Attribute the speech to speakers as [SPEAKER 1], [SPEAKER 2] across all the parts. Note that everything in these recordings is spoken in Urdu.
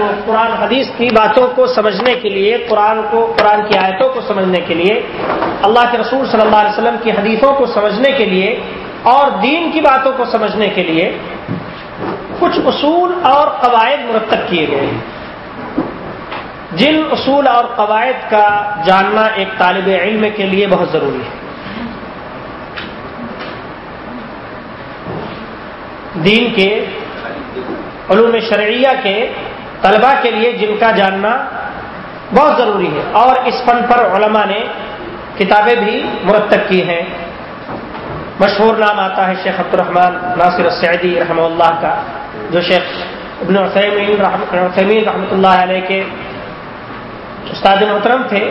[SPEAKER 1] کو قرآن حدیث کی باتوں کو سمجھنے کے لیے، قرآن کو، قرآن کی آیتوں کو سمجھنے کے لیے، اللہ کے رسول صلی اللہ علیہ وسلم کی حدیثوں کو سمجھنے کے لیے اور دین کی باتوں کو سمجھنے کے لیے کچھ اصول اور قواعد مرتب کیے گئے ہیں۔ جن اصول اور قواعد کا جاننا ایک طالب علم کے لیے بہت ضروری ہے۔ دین کے، علوم شرعیہ کے طلبہ کے لیے جن کا جاننا بہت ضروری ہے۔ اور اس فن پر علماء نے کتابیں بھی مرتب کی ہیں۔ مشہور نام آتا ہے شیخ عبد الرحمان ناصر السعدی رحمہ اللہ کا، جو شیخ ابن عثیمین رحمۃ اللہ علیہ کے استاد محترم تھے۔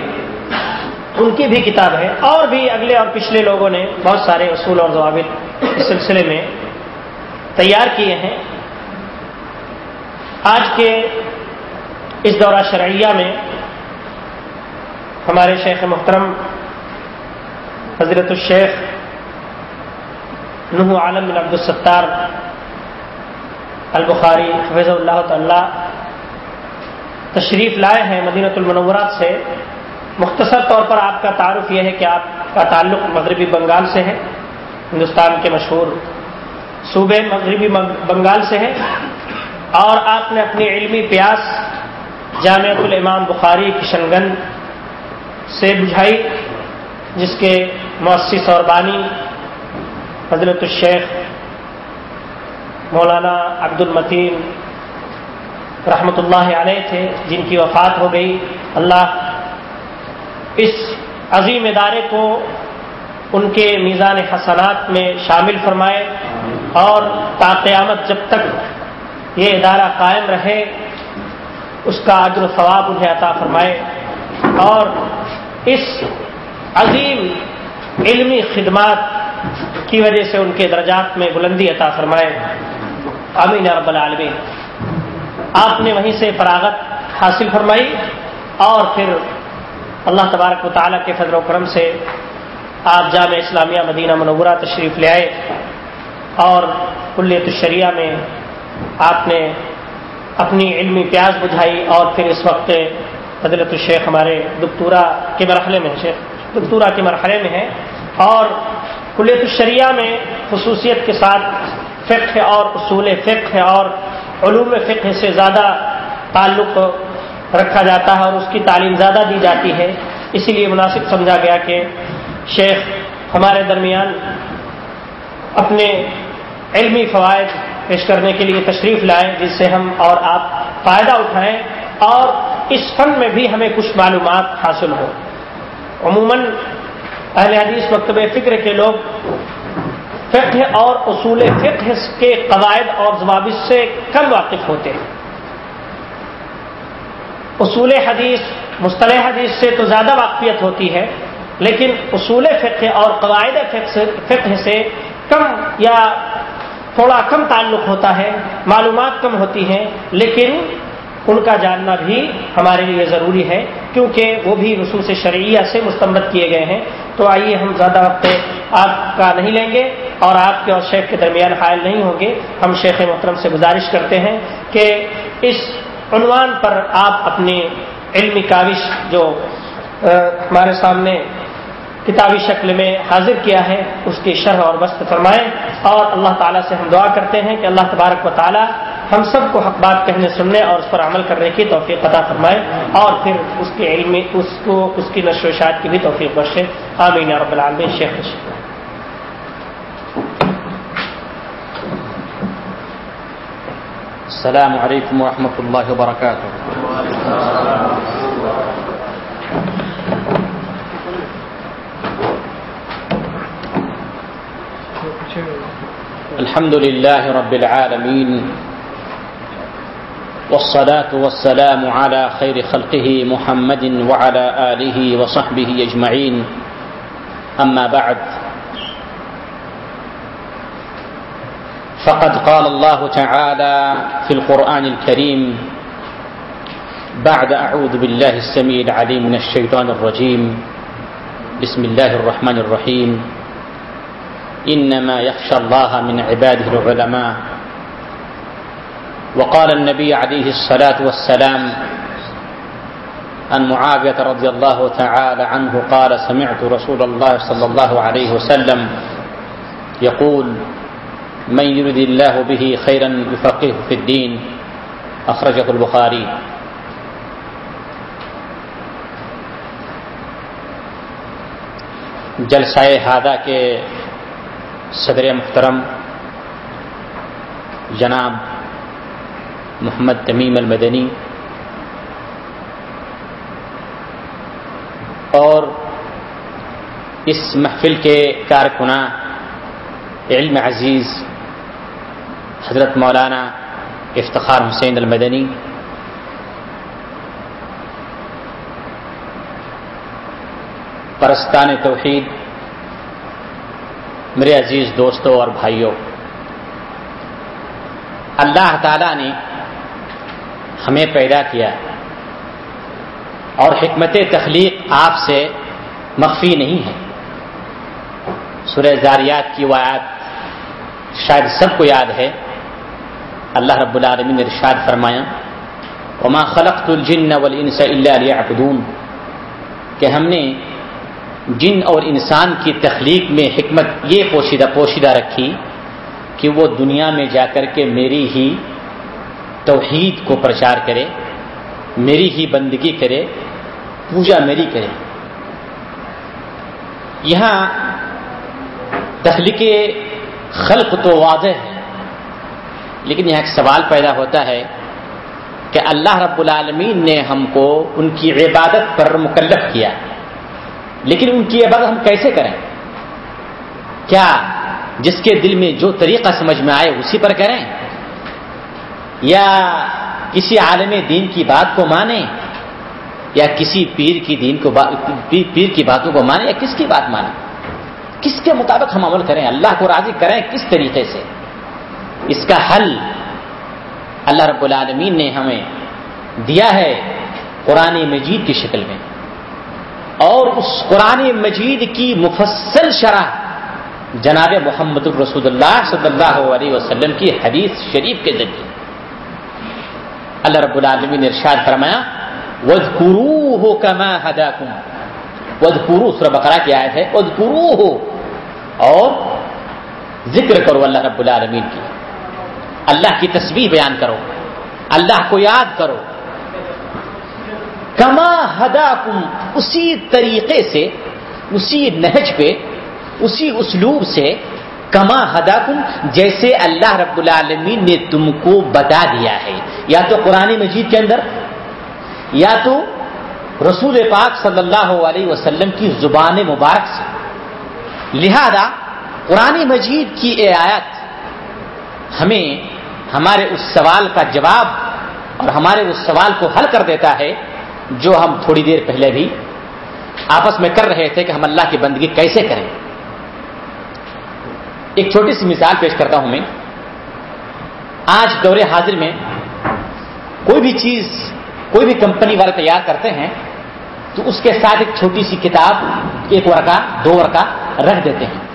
[SPEAKER 1] ان کی بھی کتاب ہے۔ اور بھی اگلے اور پچھلے لوگوں نے بہت سارے اصول اور ضوابط اس سلسلے میں تیار کیے ہیں۔ آج کے اس دورہ شرعیہ میں ہمارے شیخ محترم حضرت الشیخ نحو عالم بن عبد الستار البخاری حفظ اللہ تعالی تشریف لائے ہیں مدینۃ المنورات سے۔ مختصر طور پر آپ کا تعارف یہ ہے کہ آپ کا تعلق مغربی بنگال سے ہے، ہندوستان کے مشہور صوبے مغربی بنگال سے ہے اور آپ نے اپنی علمی پیاس جامعۃ الامام بخاری کشن گنج سے بجھائی، جس کے مؤسس اور بانی حضرت الشیخ مولانا عبد المتین رحمۃ اللہ علیہ تھے، جن کی وفات ہو گئی۔ اللہ اس عظیم ادارے کو ان کے میزان حسنات میں شامل فرمائے اور تا قیامت جب تک یہ ادارہ قائم رہے، اس کا عجر و ثواب انہیں عطا فرمائے۔ اور اس عظیم علمی خدمات کی وجہ سے ان کے درجات میں بلندی عطا فرمائے۔ امین رب العالمین۔ آپ نے وہیں سے فراغت حاصل فرمائی اور پھر اللہ تبارک و تعالیٰ کے فضل و کرم سے آپ جامع اسلامیہ مدینہ منورہ تشریف لے آئے اور کلیت الشریعہ میں آپ نے اپنی علمی پیاز بجھائی اور پھر اس وقت حضرت الشیخ ہمارے دکتورا کے مرحلے میں شیخ دکتورا کے مرحلے میں ہے اور کلیت الشریعہ میں خصوصیت کے ساتھ فقہ اور اصول فقہ اور علوم فقہ سے زیادہ تعلق رکھا جاتا ہے اور اس کی تعلیم زیادہ دی جاتی ہے۔ اسی لیے مناسب سمجھا گیا کہ شیخ ہمارے درمیان اپنے علمی فوائد پیش کرنے کے لیے تشریف لائیں جس سے ہم اور آپ فائدہ اٹھائیں اور اس فن میں بھی ہمیں کچھ معلومات حاصل ہوں۔ عموماً اہل حدیث مکتب فکر کے لوگ فقہ اور اصول فقہ کے قواعد اور ضوابط سے کم واقف ہوتے ہیں۔ اصول حدیث، مصطلح حدیث سے تو زیادہ واقفیت ہوتی ہے، لیکن اصول فقہ اور قواعد فقہ سے کم یا تھوڑا کم تعلق ہوتا ہے، معلومات کم ہوتی ہیں، لیکن ان کا جاننا بھی ہمارے لیے ضروری ہے، کیونکہ وہ بھی نصوص شرعیہ سے مستمت کیے گئے ہیں۔ تو آئیے ہم زیادہ وقت آپ کا نہیں لیں گے اور آپ کے اور شیخ کے درمیان حائل نہیں ہوں گے۔ ہم شیخ محترم سے گزارش کرتے ہیں کہ اس عنوان پر آپ اپنی علمی کاوش جو ہمارے سامنے کتابی شکل میں حاضر کیا ہے، اس کی شرح اور وسط فرمائیں۔ اور اللہ تعالیٰ سے ہم دعا کرتے ہیں کہ اللہ تبارک و تعالیٰ ہم سب کو حق بات کہنے، سننے اور اس پر عمل کرنے کی توفیق عطا فرمائے۔ اور پھر اس کے علم اس کو، اس کی نشر و اشاعت کی بھی توفیق بخشے۔ آمین رب العالمین۔ شیخ
[SPEAKER 2] السلام علیکم ورحمۃ اللہ وبرکاتہ۔ الحمد لله رب العالمين والصلاة والسلام على خير خلقه محمد وعلى آله وصحبه أجمعين. أما بعد، فقد قال الله تعالى في القرآن الكريم بعد أعوذ بالله السميع العليم من الشيطان الرجيم. بسم الله الرحمن الرحيم. إنما يخشى الله من عباده العلماء. وقال النبي عليه الصلاة والسلام عن معاوية رضي الله تعالى عنه قال سمعت رسول الله صلى الله عليه وسلم يقول من يرد الله به خيرا يفقه في الدين. أخرجه البخاري. جلسہ ہادہ کے صدر محترم جناب محمد تمیم المدنی اور اس محفل کے کارکنہ علم عزیز حضرت مولانا افتخار حسین المدنی پرستان توحید میرے عزیز دوستوں اور بھائیوں، اللہ تعالی نے ہمیں پیدا کیا اور حکمت تخلیق آپ سے مخفی نہیں ہے۔ سورہ زاریات کی وایات شاید سب کو یاد ہے۔ اللہ رب العالمین نے ارشاد فرمایا، وما خلقت الجن والانس الا ليعبدون۔ کہ ہم نے جن اور انسان کی تخلیق میں حکمت یہ پوشیدہ پوشیدہ رکھی کہ وہ دنیا میں جا کر کے میری ہی توحید کو پرچار کرے، میری ہی بندگی کرے، پوجا میری کرے۔ یہاں تخلیق خلق تو واضح ہے، لیکن یہاں ایک سوال پیدا ہوتا ہے کہ اللہ رب العالمین نے ہم کو ان کی عبادت پر مکلف کیا۔ لیکن ان کی عبادت ہم کیسے کریں؟ کیا جس کے دل میں جو طریقہ سمجھ میں آئے اسی پر کریں؟ یا کسی عالم دین کی بات کو مانیں؟ یا کسی پیر کی دین کو پیر کی باتوں کو مانیں؟ یا کس کی بات مانیں؟ کس کے مطابق ہم عمل کریں؟ اللہ کو راضی کریں کس طریقے سے؟ اس کا حل اللہ رب العالمین نے ہمیں دیا ہے قرآن مجید کی شکل میں۔ اور اس قرآن مجید کی مفصل شرح جناب محمد الرسول اللہ صلی اللہ علیہ وسلم کی حدیث شریف کے ذریعے۔ اللہ رب العالمین نے ارشاد فرمایا وز کرو ہو کما ہدا کم ود کرو سر بکرا کی آئے ہے ود کرو ہو اور ذکر کرو اللہ رب العالمین کی۔ اللہ کی تصویر بیان کرو، اللہ کو یاد کرو۔ کما ہدا کم اسی طریقے سے، اسی نہج پہ، اسی اسلوب سے کما ہدا کم جیسے اللہ رب العالمین نے تم کو بتا دیا ہے۔ یا تو قرآن مجید کے اندر، یا تو رسول پاک صلی اللہ علیہ وسلم کی زبان مبارک سے۔ لہذا، قرآن مجید کی اے آیت ہمیں، ہمارے اس سوال کا جواب اور ہمارے اس سوال کو حل کر دیتا ہے۔ جو ہم تھوڑی دیر پہلے بھی آپس میں کر رہے تھے کہ ہم اللہ کی بندگی کیسے کریں۔ ایک چھوٹی سی مثال پیش کرتا ہوں میں۔ آج دور حاضر میں کوئی بھی چیز، کوئی بھی کمپنی والے تیار کرتے ہیں تو اس کے ساتھ ایک چھوٹی سی کتاب ایک ورقہ، دو ورقہ رکھ دیتے ہیں۔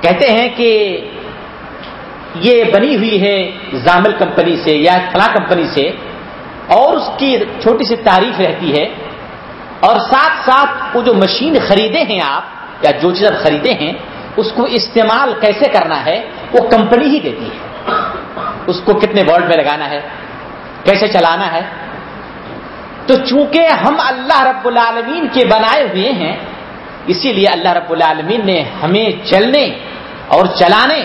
[SPEAKER 2] کہتے ہیں کہ یہ بنی ہوئی ہے زامل کمپنی سے یا فلاں کمپنی سے۔ اور اس کی چھوٹی سی تعریف رہتی ہے اور ساتھ ساتھ وہ جو مشین خریدے ہیں آپ، یا جو چیز آپ خریدے ہیں، اس کو استعمال کیسے کرنا ہے، وہ کمپنی ہی دیتی ہے۔ اس کو کتنے ورلڈ میں لگانا ہے، کیسے چلانا ہے۔ تو چونکہ ہم اللہ رب العالمین کے بنائے ہوئے ہیں، اسی لیے اللہ رب العالمین نے ہمیں چلنے اور چلانے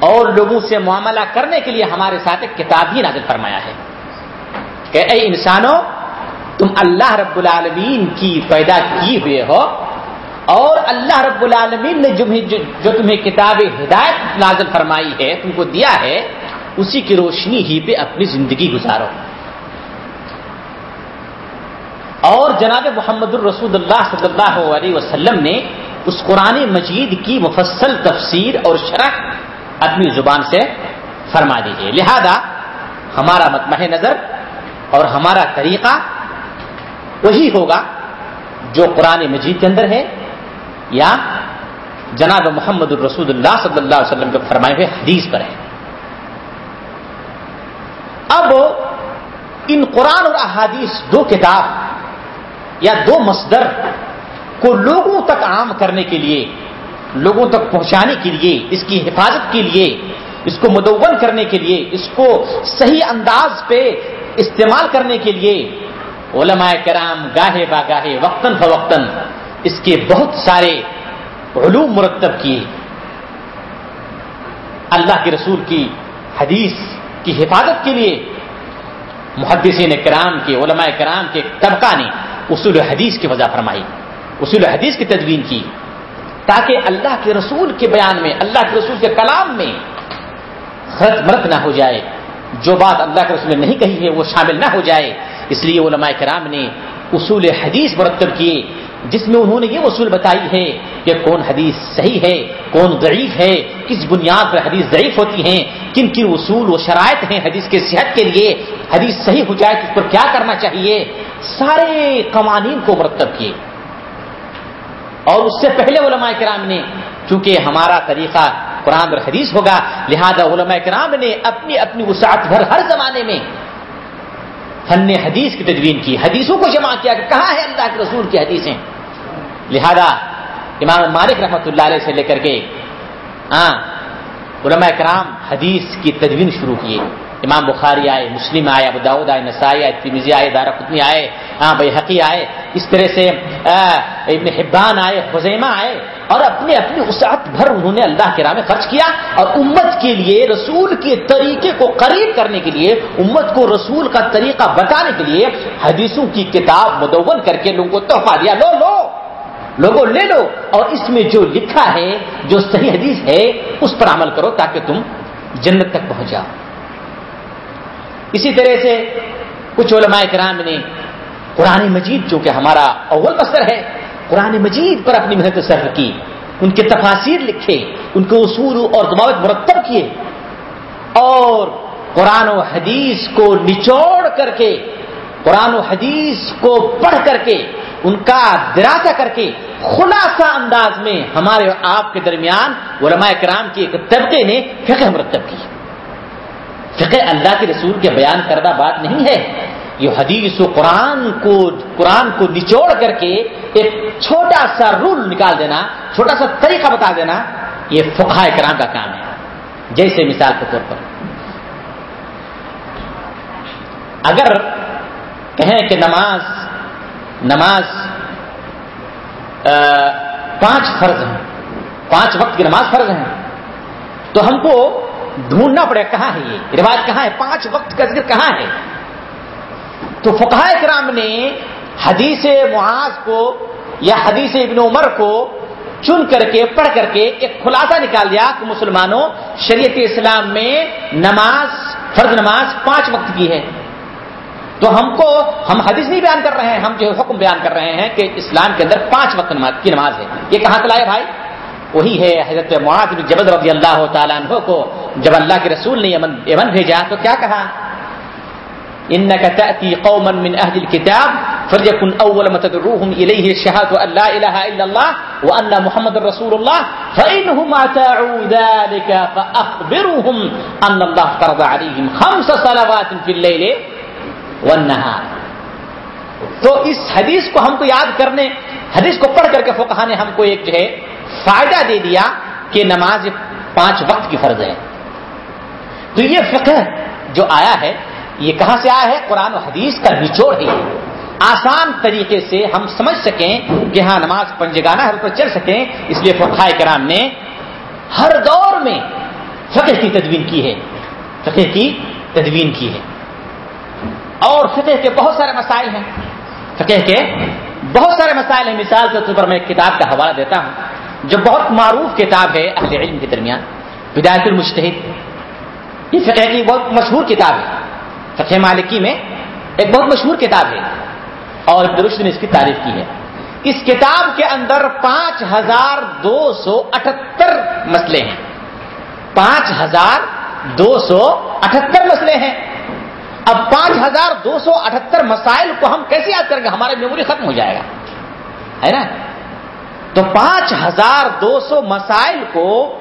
[SPEAKER 2] اور لوگوں سے معاملہ کرنے کے لیے ہمارے ساتھ ایک کتاب ہی نازل فرمایا ہے۔ کہ اے انسانوں تم اللہ رب العالمین کی پیدا کی ہوئے ہو اور اللہ رب العالمین نے جو تمہیں کتاب ہدایت نازل فرمائی ہے، تم کو دیا ہے، اسی کی روشنی ہی پہ اپنی زندگی گزارو۔ اور جناب محمد الرسول اللہ صلی اللہ علیہ وسلم نے اس قرآن مجید کی مفصل تفسیر اور شرح اپنی زبان سے فرما دی ہے۔ لہذا ہمارا متمح نظر اور ہمارا طریقہ وہی ہوگا جو قرآن مجید کے اندر ہے یا جناب محمد الرسول اللہ صلی اللہ علیہ وسلم کے فرمائے ہوئے حدیث پر ہے۔ اب ان قرآن اور احادیث دو کتاب یا دو مصدر کو لوگوں تک عام کرنے کے لیے، لوگوں تک پہنچانے کے لیے، اس کی حفاظت کے لیے اس کو مدون کرنے کے لیے، اس کو صحیح انداز پہ استعمال کرنے کے لیے علماء کرام گاہے با گاہے وقتاً فوقتاً اس کے بہت سارے علوم مرتب کیے۔ اللہ کے رسول کی حدیث کی حفاظت کے لیے محدثین کرام کے، علماء کرام کے طبقہ نے اصول حدیث کی وجہ فرمائی، اصول حدیث کی تدوین کی تاکہ اللہ کے رسول کے بیان میں، اللہ کے رسول کے کلام میں خرط مرت نہ ہو جائے۔ جو بات اللہ کے رسول نے نہیں کہی ہے، وہ شامل نہ ہو جائے۔ اس لیے علماء کرام نے اصول حدیث مرتب کیے۔ جس میں انہوں نے یہ اصول بتائی ہے کہ کون حدیث صحیح ہے، کون ضعیف ہے، کس بنیاد پر حدیث ضعیف ہوتی ہیں، کن کن اصول و شرائط ہیں حدیث کے صحت کے لیے، حدیث صحیح ہو جائے تو اس پر کیا کرنا چاہیے؟ سارے قوانین کو مرتب کیے۔ اور اس سے پہلے علماء کرام نے، چونکہ ہمارا طریقہ قرآن اور حدیث ہوگا۔ لہذا علماء کرام نے اپنی اپنی وسعت بھر ہر زمانے میں فن حدیث کی تدوین کی۔ حدیثوں کو جمع کیا کہ کہاں ہے اللہ کے رسول کی حدیثیں؟ لہذا امام مالک رحمۃ اللہ علیہ سے لے کر کے ہاں علماء کرام حدیث کی تدوین شروع کیے۔ امام بخاری آئے، مسلم آئے، ابو داود آئے، نسائی آئے تیمزی آئے دارا قطنی آئے ہاں بھائی حقی آئے۔ اس طرح سے ابن حبان آئے، خزیمہ آئے۔ اور اپنے اپنی وسعت بھر انہوں نے اللہ کے راہ میں خرچ کیا اور امت کے لیے، رسول کے طریقے کو قریب کرنے کے لیے، امت کو رسول کا طریقہ بتانے کے لیے حدیثوں کی کتاب مدون کر کے لوگوں کو تحفہ دیا۔ لو لو، لوگوں لے لو اور اس میں جو لکھا ہے، جو صحیح حدیث ہے، اس پر عمل کرو تاکہ تم جنت تک پہنچ جاؤ۔ اسی طرح سے کچھ علماء کرام نے قرآن مجید، جو کہ ہمارا اول بسر ہے قرآن مجید پر اپنی محنت صرف کی، ان کے تفاصیر لکھے، ان کے اصول اور ضوابط مرتب کیے اور قرآن و حدیث کو نچوڑ کر کے، قرآن و حدیث کو پڑھ کر کے، ان کا دراسہ کر کے خلاصہ انداز میں ہمارے اور آپ کے درمیان علماء کرام کے ایک طبقے نے فقہ مرتب کی۔ فقہ اللہ کے رسول کے بیان کردہ بات نہیں ہے۔ یہ حدیث و قرآن کو قرآن کو نچوڑ کر کے ایک چھوٹا سا رول نکال دینا، چھوٹا سا طریقہ بتا دینا، یہ فقہ کرام کا کام ہے۔ جیسے مثال کے طور پر۔ اگر کہیں کہ نماز نماز پانچ فرض ہیں، پانچ وقت کی نماز فرض ہیں، تو ہم کو ڈھونڈنا پڑے کہاں ہے یہ؟ رواج کہاں ہے؟ پانچ وقت کا ذکر کہاں ہے؟ تو فقہ کرام نے حدیث معاذ کو یا حدیث ابن عمر کو چن کر کے، پڑھ کر کے ایک خلاصہ نکال دیا کہ مسلمانوں، شریعت اسلام میں نماز، فرض نماز پانچ وقت کی ہے۔ تو ہم کو، ہم حدیث نہیں بیان کر رہے ہیں، ہم جو حکم بیان کر رہے ہیں کہ اسلام کے اندر پانچ وقت نماز کی نماز ہے۔ یہ کہاں تلائے بھائی؟ وہی ہے حضرت معاذ بن جبل رضی اللہ تعالیٰ عنہ کو۔ جب اللہ کے رسول نے یمن بھیجا تو کیا کہا؟ انك تاتي قوما من اهل الكتاب فليكن اول ما تدعوهم اليه الشهاده ان لا اله الا الله وان محمد رسول الله فانهم اطاعوا ذلك فاخبرهم ان الله فرض عليهم خمس صلوات في الليل والنهار. تو اس حدیث کو ہم کو یاد کرنے، حدیث کو پڑھ کر کے فقہ نے ہم کو ایک جو ہے فائدہ دے دیا کہ نماز پانچ وقت کی فرض ہے۔ تو یہ فقہ جو آیا ہے یہ کہاں سے آیا ہے؟ قرآن و حدیث کا نچوڑ ہے۔ آسان طریقے سے ہم سمجھ سکیں کہ ہاں نماز پنجگانہ ہر پر چل سکیں۔ اس لیے فقہ کرام نے ہر دور میں فقہ کی تدوین کی ہے۔ فقہ کی تدوین کی ہے۔ اور فقہ کے بہت سارے مسائل ہیں۔ فقہ کے بہت سارے مسائل ہیں۔ مثال کے طور پر میں ایک کتاب کا حوالہ دیتا ہوں، جو بہت معروف کتاب ہے اہل علم کے درمیان بدایت المشتحد یہ فقہ کی بہت مشہور کتاب ہے۔ فقہ مالکی میں ایک بہت مشہور کتاب ہے اور درست نے اس کی تعریف کی ہے۔ اس کتاب کے اندر پانچ ہزار دو سو اٹھہتر مسئلے ہیں۔ پانچ ہزار دو سو اٹھہتر مسئلے ہیں۔ اب پانچ ہزار دو سو اٹھہتر مسائل کو ہم کیسے یاد کریں گے؟ ہمارا میموری ختم ہو جائے گا۔ ہے نا؟ تو پانچ ہزار دو سو مسائل کو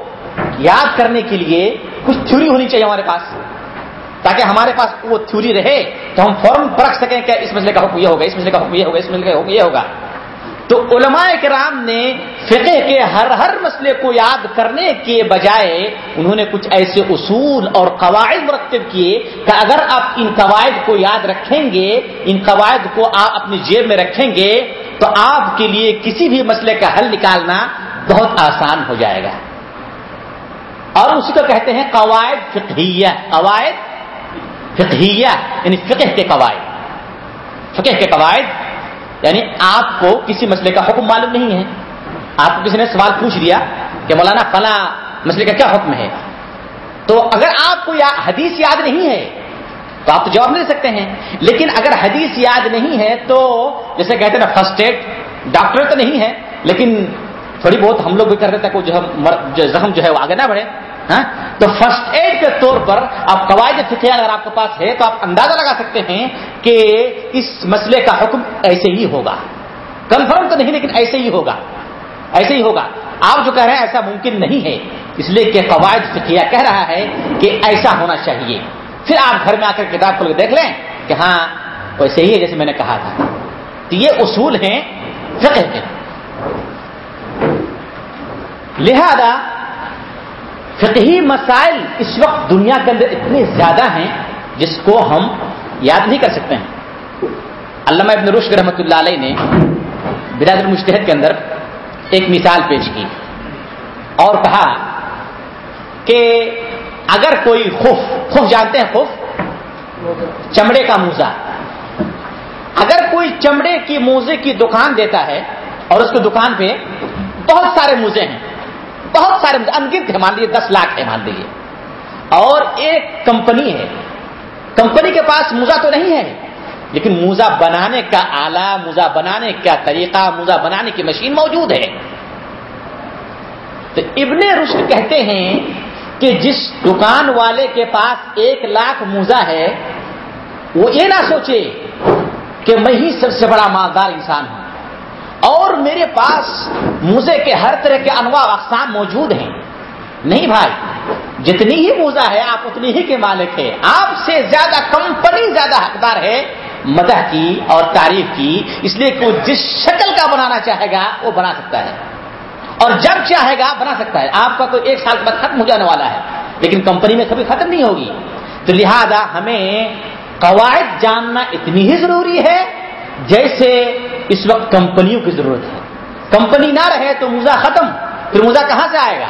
[SPEAKER 2] یاد کرنے کے لیے کچھ تھیوری ہونی چاہیے ہمارے پاس۔ تاکہ ہمارے پاس وہ تھیوری رہے تو ہم فوراً پرکھ سکیں کہ اس مسئلے کا حکم یہ ہوگا، اس مسئلے کا حکم یہ ہوگا، اس مسئلے کا حکم یہ ہوگا۔ تو علماء کرام نے فقہ کے ہر ہر مسئلے کو یاد کرنے کے بجائے انہوں نے کچھ ایسے اصول اور قواعد مرتب کیے کہ اگر آپ ان قواعد کو یاد رکھیں گے، ان قواعد کو آپ اپنی جیب میں رکھیں گے، تو آپ کے لیے کسی بھی مسئلے کا حل نکالنا بہت آسان ہو جائے گا۔ اور اسی کو کہتے ہیں قواعد فقہیہ، قواعد فقہیہ یعنی فقہ کے قواعد. فقہ کے قواعد یعنی آپ کو کسی مسئلے کا حکم معلوم نہیں ہے. آپ کو کسی نے سوال پوچھ دیا کہ مولانا فلاں مسئلے کا کیا حکم ہے؟ تو اگر آپ کو یا حدیث یاد نہیں ہے تو آپ تو جواب نہیں دے سکتے ہیں. لیکن اگر حدیث یاد نہیں ہے تو جیسے کہتے ہیں نا فرسٹ ایڈ ڈاکٹر تو نہیں ہے، لیکن تھوڑی بہت ہم لوگ بھی کر دیتے ہیں جو زخم جو ہے وہ آگے نہ بڑھے. ہاں؟ تو فرسٹ ایڈ کے طور پر آپ قواعد فقہ اگر آپ کے پاس ہے تو آپ اندازہ لگا سکتے ہیں کہ اس مسئلے کا حکم ایسے ہی ہوگا۔ کنفرم تو نہیں لیکن ایسے ہی ہوگا۔ ایسے ہی ہوگا۔ آپ جو کہہ رہے ہیں ایسا ممکن نہیں ہے۔ اس لیے کہ قواعد فقیہ کہہ رہا ہے کہ ایسا ہونا چاہیے۔ پھر آپ گھر میں آ کر کتاب کھول کے دیکھ لیں کہ ہاں ویسے ہی ہے جیسے میں نے کہا تھا۔ تو یہ اصول ہیں فقہ کے۔ لہذا فقہی مسائل اس وقت دنیا کے اندر اتنے زیادہ ہیں جس کو ہم یاد نہیں کر سکتے ہیں۔ علامہ ابن رشد رحمۃ اللہ علیہ نے براد المشتحد کے اندر ایک مثال پیش کی اور کہا کہ اگر کوئی خوف خوف جانتے ہیں خوف؟ چمڑے کا موزہ۔ اگر کوئی چمڑے کی موزے کی دکان دیتا ہے اور اس کی دکان پہ بہت سارے موزے ہیں بہت سارے انگت ہے مان لیجیے دس لاکھ ہے مان لیجیے اور ایک کمپنی ہے۔ کمپنی کے پاس موزہ تو نہیں ہے، لیکن موزہ بنانے کا آلہ، موزہ بنانے کا طریقہ، موزہ بنانے کی مشین موجود ہے۔ تو ابن رشد کہتے ہیں کہ جس دکان والے کے پاس ایک لاکھ موزہ ہے، وہ یہ نہ سوچے کہ میں ہی سب سے بڑا مالدار انسان ہوں۔ اور میرے پاس موزے کے ہر طرح کے انواع اقسام موجود ہیں۔ نہیں بھائی، جتنی ہی موزہ ہے، آپ اتنی ہی کے مالک ہے آپ سے زیادہ کمپنی زیادہ حقدار ہے۔ مدح کی اور تعریف کی، اس لیے کہ وہ جس شکل کا بنانا چاہے گا، وہ بنا سکتا ہے۔ اور جب چاہے گا، بنا سکتا ہے۔ آپ کا کوئی ایک سال بعد ختم ہو جانے والا ہے، لیکن کمپنی میں کبھی ختم نہیں ہوگی۔ تو لہذا ہمیں قواعد جاننا اتنی ہی ضروری ہے۔ جیسے اس وقت کمپنیوں کی ضرورت ہے۔ کمپنی نہ رہے تو موزہ ختم۔ پھر موزہ کہاں سے آئے گا؟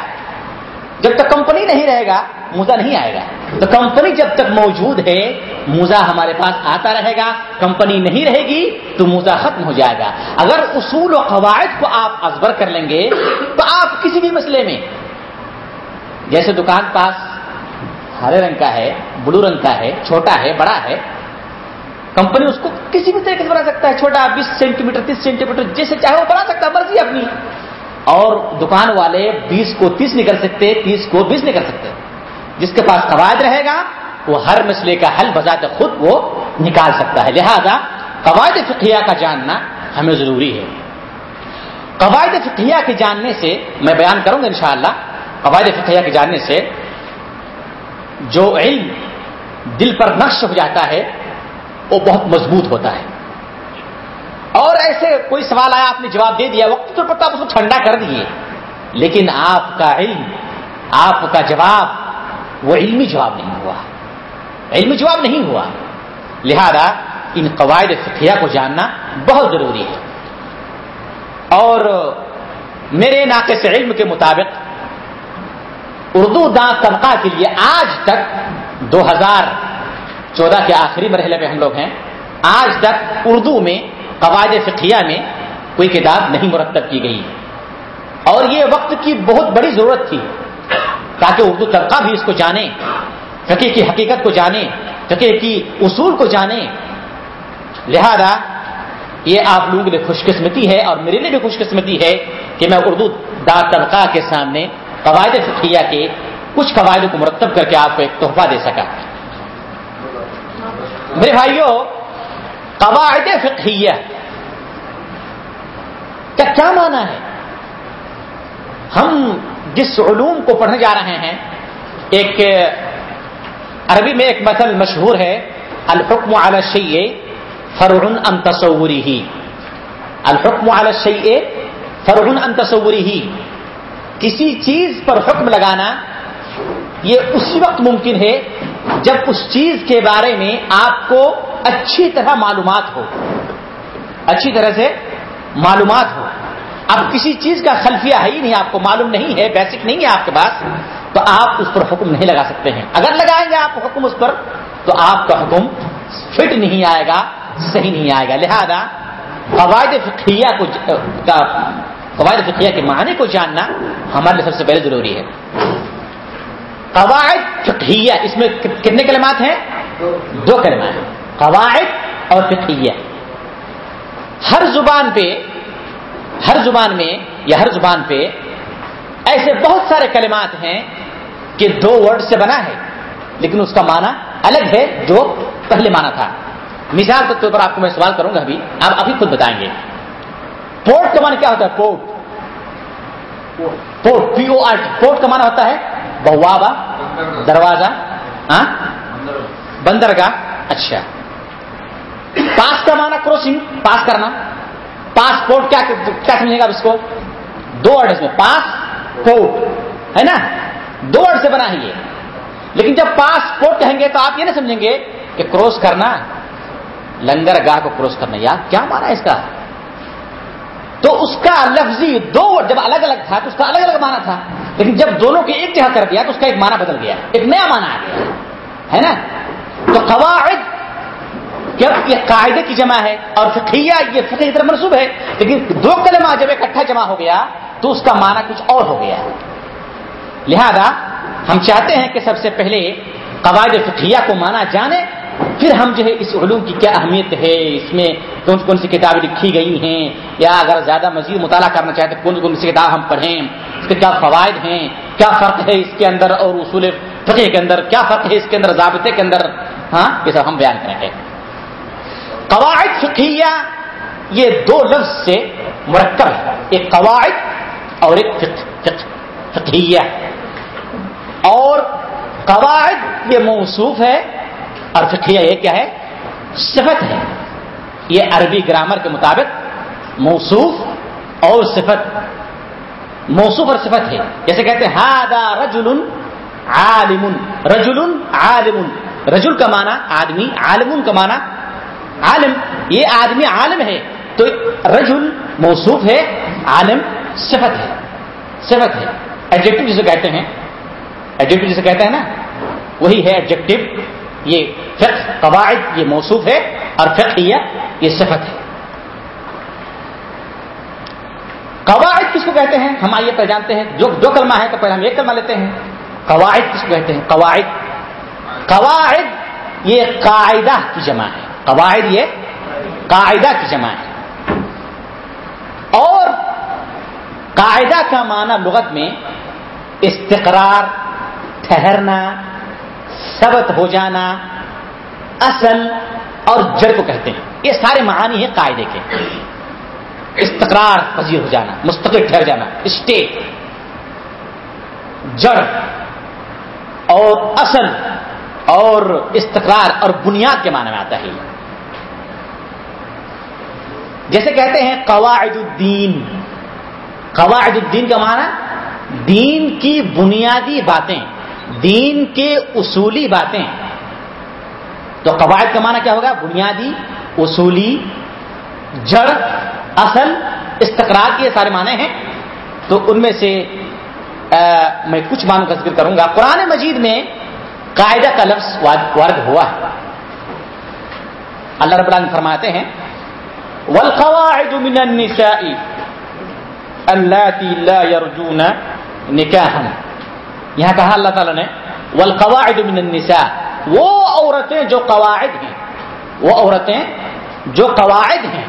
[SPEAKER 2] جب تک کمپنی نہیں رہے گا، موزہ نہیں آئے گا۔ تو کمپنی جب تک موجود ہے، موزہ ہمارے پاس آتا رہے گا۔ کمپنی نہیں رہے گی تو موزہ ختم ہو جائے گا۔ اگر اصول و قواعد کو آپ ازبر کر لیں گے، تو آپ کسی بھی مسئلے میں، جیسے دکان پاس ہرے رنگ کا ہے، بلو رنگ کا ہے، چھوٹا ہے، بڑا ہے کمپنی اس کو کسی بھی طریقے سے بنا سکتا ہے، چھوٹا بیس سینٹی میٹر تیس سینٹی میٹر جیسے چاہے وہ بنا سکتا ہے، مرضی اپنی۔ اور دکان والے بیس کو تیس نہیں کر سکتے، تیس کو بیس نہیں کر سکتے۔ جس کے پاس قواعد رہے گا، وہ ہر مسئلے کا حل بذات خود وہ نکال سکتا ہے۔ لہذا قواعد فقیہ کا جاننا ہمیں ضروری ہے۔ قواعد فقیہ کے جاننے سے، میں بیان کروں گا انشاءاللہ، قواعد فقیہ کے جاننے سے جو علم دل پر نقش ہو جاتا ہے وہ بہت مضبوط ہوتا ہے۔ اور ایسے کوئی سوال آیا، آپ نے جواب دے دیا، وقت تو پتہ آپ اس کو ٹھنڈا کر دیے لیکن آپ کا علم، آپ کا جواب، وہ علمی جواب نہیں ہوا۔ علمی جواب نہیں ہوا۔ لہذا ان قواعد فقیہ کو جاننا بہت ضروری ہے۔ اور میرے ناقص علم کے مطابق، اردو دان طبقہ کے لیے آج تک دو ہزار چودہ کے آخری مرحلے میں ہم لوگ ہیں۔ آج تک اردو میں، قواعد فقیہ میں کوئی کتاب نہیں مرتب کی گئی۔ اور یہ وقت کی بہت بڑی ضرورت تھی تاکہ اردو طبقہ بھی اس کو جانے، فقہ کی حقیقت کو جانے، فقہ کی اصول کو جانے۔ لہذا یہ آپ لوگوں کے لیے خوش قسمتی ہے اور میرے لیے بھی خوش قسمتی ہے کہ میں اردو دار طبقہ کے سامنے قواعد فقیہ کے کچھ قواعد کو مرتب کر کے آپ کو ایک تحفہ دے سکا۔ میرے بھائیوں قواعد فقہیہ۔ کا کیا مانا ہے؟ ہم جس علوم کو پڑھنے جا رہے ہیں، ایک عربی میں ایک مثل مشہور ہے، الحکم علی الشیء فرع عن تصوره الحکم علی الشیء فرع عن تصوره کسی چیز پر حکم لگانا، یہ اسی وقت ممکن ہے جب اس چیز کے بارے میں آپ کو اچھی طرح معلومات ہو، اچھی طرح سے معلومات ہو، اب کسی چیز کا خلفیہ ہے ہی نہیں، آپ کو معلوم نہیں ہے بیسک نہیں ہے آپ کے پاس، تو آپ اس پر حکم نہیں لگا سکتے ہیں۔ اگر لگائیں گے آپ حکم اس پر، تو آپ کا حکم فٹ نہیں آئے گا، صحیح نہیں آئے گا۔ لہذا فوائد فقیہ کو فوائد فقیہ کے معنی کو جاننا ہمارے لیے سب سے پہلے ضروری ہے۔ قواعد فقہیہ، اس میں کتنے کلمات ہیں؟ دو کلمات ہیں۔ قواعد اور فقہیہ۔ ہر زبان پہ، ہر زبان میں یا ہر زبان پہ ایسے بہت سارے کلمات ہیں کہ دو ورڈ سے بنا ہے، لیکن اس کا معنی الگ ہے جو پہلے معنی تھا۔ مثال کے طور پر آپ کو میں سوال کروں گا ابھی، آپ ابھی خود بتائیں گے۔ پورٹ کا معنی کیا ہوتا ہے؟ Port. Port P O R port کا معنی ہوتا ہے بوابا دروازہ؟ ہاں بندرگاہ. اچھا. پاس کا معنی کروسنگ پاس کرنا. پاسپورٹ کیا کیا سمجھے گا اس کو؟ دو اس میں پاسپورٹ ہے نا؟ دو ورڈ سے بنا ہے یہ لیکن جب پاسپورٹ کہیں گے تو آپ یہ نہیں سمجھیں گے کہ کروس کرنا لنگر گاہ کو کروس کرنا. یا کیا مانا اس کا؟ تو اس کا لفظی دو جب الگ الگ تھا تو اس کا الگ الگ مانا تھا. لیکن جب دونوں کے ایک جگہ کر دیا تو اس کا ایک مانا بدل گیا، ایک نیا مانا آ گیا، ہے نا؟ تو قواعد یہ قاعدے کی جمع ہے اور فقیہ یہ فقہ کی طرف منسوب ہے، لیکن دو کلمہ جب اکٹھا جمع ہو گیا تو اس کا معنی کچھ اور ہو گیا۔ لہذا ہم چاہتے ہیں کہ سب سے پہلے قواعد فقیہ کو مانا جانے پھر ہم جو ہے اس علوم کی کیا اہمیت ہے؟ اس میں کون کون سی کتابیں لکھی گئی ہیں؟ یا اگر زیادہ مزید مطالعہ کرنا چاہتے ہیں، کون کون سی کتاب ہم پڑھیں؟ اس کے کیا فوائد ہیں؟ کیا فرق ہے اس کے اندر اور اصول فقہ کے اندر؟ کیا فرق ہے اس کے اندر ضابطے کے اندر؟ ہاں یہ سب ہم بیان کریں گے قواعد فقہیہ، یہ دو لفظ سے مرکب ہے۔ ایک قواعد اور ایک فقہ فقہیہ۔ اور قواعد یہ موصوف ہے اور فقہیہ یہ کیا ہے؟ صفت ہے۔ یہ عربی گرامر کے مطابق موصوف اور صفت، موصوف اور صفت ہے۔ جیسے کہتے ہیں ہادا رجل عالم رجل عالم رجل کا معنی آدمی عالم کا معنی عالم۔ یہ آدمی عالم ہے، تو رجل موصوف ہے، عالم صفت ہے۔ صفت ہے۔ ایڈجیکٹو جسے کہتے ہیں ایڈجیکٹو جسے کہتے ہیں نا، وہی ہے ایڈجیکٹو یہ فقہ قواعد، یہ موصوف ہے اور فقہیہ یہ صفت ہے۔ قواعد کس کو کہتے ہیں؟ ہم آئیے پہ جانتے ہیں۔ جو دو کلمہ ہے تو پہلے ہم ایک کلمہ لیتے ہیں۔ قواعد کس کو کہتے ہیں؟ قواعد۔ قواعد یہ قاعدہ کی جمع ہے۔ قواعد یہ قاعدہ کی جمع ہے۔ اور قاعدہ کا معنی لغت میں استقرار، ٹھہرنا ثبت ہو جانا اصل اور جڑ کو کہتے ہیں۔ یہ سارے معانی ہیں قاعدے کے۔ استقرار پذیر ہو جانا، مستقل ٹھہر جانا اسٹیٹ جڑ اور اصل اور استقرار اور بنیاد کے معنی میں آتا ہے۔ جیسے کہتے ہیں قواعد الدین۔ قواعد الدین کا معنی دین کی بنیادی باتیں۔ دین کے اصولی باتیں تو قواعد کا معنی کیا ہوگا؟ بنیادی، اصولی، جڑ، اصل، استقرار کے سارے معنی ہیں۔ تو ان میں سے میں کچھ معنوں کا ذکر کروں گا۔ قرآن مجید میں قاعدہ کا لفظ وارد ہوا ہے۔ اللہ رب العالمین فرماتے ہیں، والقواعد من النساء اللاتي لا يرجون نکاحا یہاں کہا اللہ تعالیٰ نے، والقواعد من النساء وہ عورتیں جو قواعد ہیں، وہ عورتیں جو قواعد ہیں،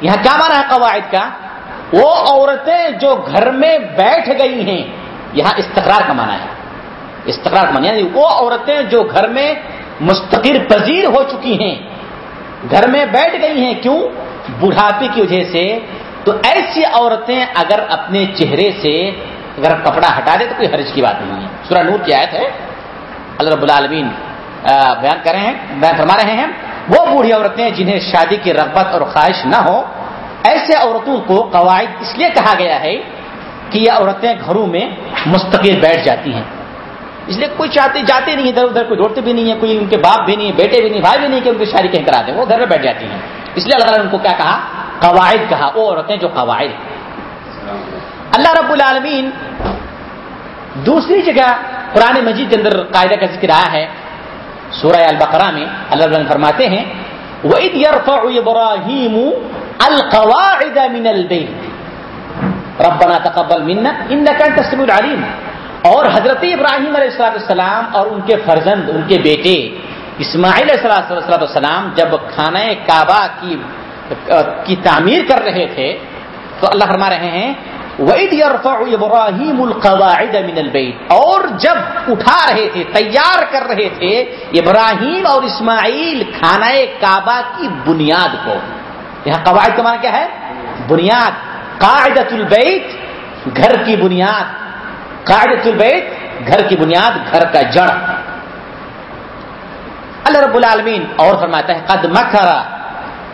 [SPEAKER 2] یہاں کیا مانا ہے قواعد کا، وہ عورتیں جو گھر میں بیٹھ گئی ہیں، یہاں استقرار کا مانا ہے، استقرار کا مانا یعنی وہ عورتیں جو گھر میں مستقر پذیر ہو چکی ہیں، گھر میں بیٹھ گئی ہیں، کیوں؟ بڑھاپے کی وجہ سے، تو ایسی عورتیں اگر اپنے چہرے سے اگر کپڑا ہٹا دے تو کوئی حرج کی بات نہیں ہے۔ سورہ نور کی آیت ہے۔ اللہ رب العالمین بیان کر رہے ہیں، بیان فرما رہے ہیں۔ وہ بوڑھی عورتیں جنہیں شادی کی رغبت اور خواہش نہ ہو، ایسے عورتوں کو قواعد اس لیے کہا گیا ہے کہ یہ عورتیں گھروں میں مستقل بیٹھ جاتی ہیں۔ اس لیے کوئی چاہتے جاتے نہیں، ادھر ادھر کوئی دوڑتے بھی نہیں ہے کوئی ان کے باپ بھی نہیں ہے بیٹے بھی نہیں، بھائی بھی نہیں کہ ان کی شادی کہیں کرا دیں۔ وہ گھر میں بیٹھ جاتی ہیں۔ اس لیے اللہ تعالیٰ نے ان کو کیا کہا؟ قواعد کہا۔ وہ عورتیں جو قواعد اللہ رب العالمین دوسری جگہ قرآن مجید کے اندر قاعدہ کا ذکر آیا ہے، سورہ البقرہ میں اللہ رب فرماتے ہیں، وَإِذْ يَرْفَعُ إِبْرَاهِيمُ الْقَوَاعِدَ مِنَ الْبَيْتِ۔ رَبَّنَا تَقَبَّلْ مِنَّا، إِنَّكَ أَنْتَ السَّمِيعُ الْعَلِيمُ۔ اور حضرت ابراہیم علیہ السلام السلام اور ان کے فرزند، ان کے بیٹے اسماعیل علیہ السلام جب کھانا کعبہ کی کی تعمیر کر رہے تھے، تو اللہ فرما رہے ہیں وَإِذْ يَرْفَعُ إِبْرَاهِيمُ الْقَوَاعِدَ مِنَ الْبَيْتِ اور جب اٹھا رہے تھے، تیار کر رہے تھے، ابراہیم اور اسماعیل کھانا کعبہ کی بنیاد کو۔ یہاں قواعد کا معنی کیا ہے؟ بنیاد۔ قاعدت البیت، گھر کی بنیاد۔ قاعدت البیت، گھر کی بنیاد، گھر کا جڑ۔ اللہ رب العالمین اور فرماتا ہے، قد مکر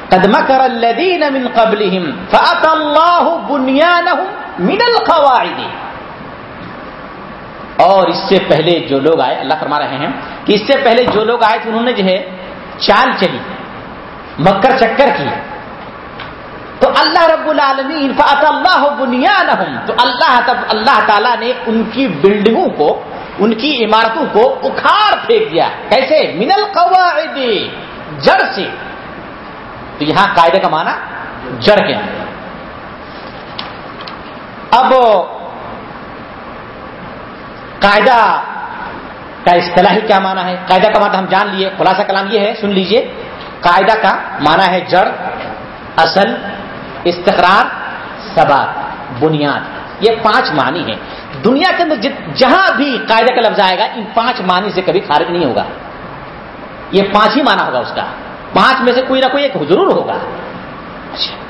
[SPEAKER 2] قد مکر الذین من قبلہم فأت اللہ بنیانہم من القواعد۔ اور اس سے پہلے جو لوگ آئے، اللہ فرما رہے ہیں کہ اس سے پہلے جو لوگ آئے تھے، انہوں نے جو ہے چال چلی، مکر چکر کی۔ تو اللہ رب العالمین فات اللہ بنیانہم تو اللہ تب، اللہ تعالیٰ نے ان کی بلڈنگوں کو، ان کی عمارتوں کو اکھاڑ پھینک دیا۔ کیسے؟ من القواعد۔ جڑ سے۔ تو یہاں قاعدے کا معنی جڑ کے۔ اب قاعدہ کا اصطلاحی کیا معنی ہے؟ قاعدہ کا معنی ہم جان لیے، خلاصہ کلام یہ ہے، سن لیجیے۔ قاعدہ کا معنی ہے جڑ، اصل، استقرار سبات بنیاد۔ یہ پانچ معنی ہیں۔ دنیا کے اندر جہاں بھی قاعدہ کا لفظ آئے گا، ان پانچ معنی سے کبھی خارج نہیں ہوگا۔ یہ پانچ ہی معنی ہوگا اس کا۔ پانچ میں سے کوئی نہ کوئی ایک ضرور ہوگا۔ اچھا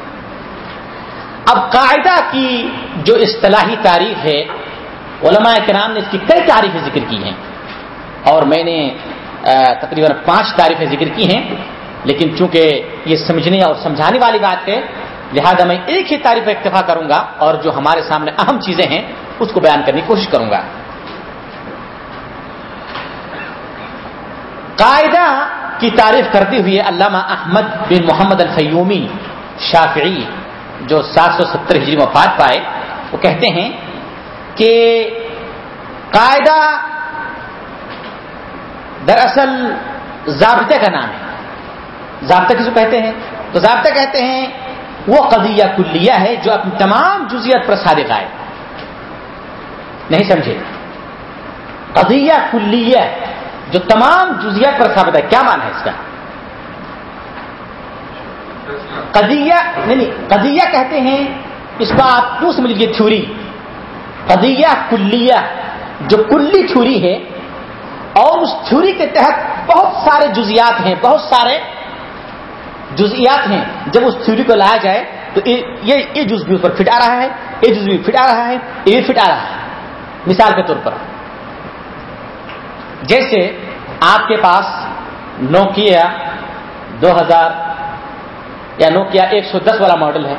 [SPEAKER 2] اب قاعدہ کی جو اصطلاحی تعریف ہے، علماء کرام نے اس کی کئی تعریفیں ذکر کی ہیں۔ اور میں نے تقریباً پانچ تعریفیں ذکر کی ہیں، لیکن چونکہ یہ سمجھنے اور سمجھانے والی بات ہے، لہذا میں ایک ہی تعریف پر اکتفا کروں گا اور جو ہمارے سامنے اہم چیزیں ہیں، اس کو بیان کرنے کی کوشش کروں گا۔ قاعدہ کی تعریف کرتے ہوئے علامہ احمد بن محمد الفیومی شافعی جو سات سو ستر ہجری وفات پائے، وہ کہتے ہیں کہ قاعدہ دراصل ضابطے کا نام ہے۔ ضابطہ کس کو کہتے ہیں؟ تو ضابطہ کہتے ہیں وہ قضیہ کلیہ ہے جو اپنی تمام جزیت پر صادق آئے نہیں سمجھے؟ قضیہ کلیہ جو تمام جزیت پر ثابت ہے، کیا مان ہے اس کا؟ قضیہ، نہیں قضیہ کہتے ہیں اس کو آپ کیوں سمجھ لیجیے تھیوری۔ قضیہ، کلیہ، جو کلی تھیوری ہے، اور اس تھیوری کے تحت بہت سارے جزیات ہیں، بہت سارے جزیات ہیں۔ جب اس تھیوری کو لایا جائے، تو یہ یہ جز بھی اس پر فٹ آ رہا ہے، یہ جز بھی فٹ آ رہا ہے، یہ بھی فٹ آ رہا ہے۔ مثال کے طور پر، جیسے آپ کے پاس نوکیا دو ہزار یا نوکیا ایک سو دس والا ماڈل ہے۔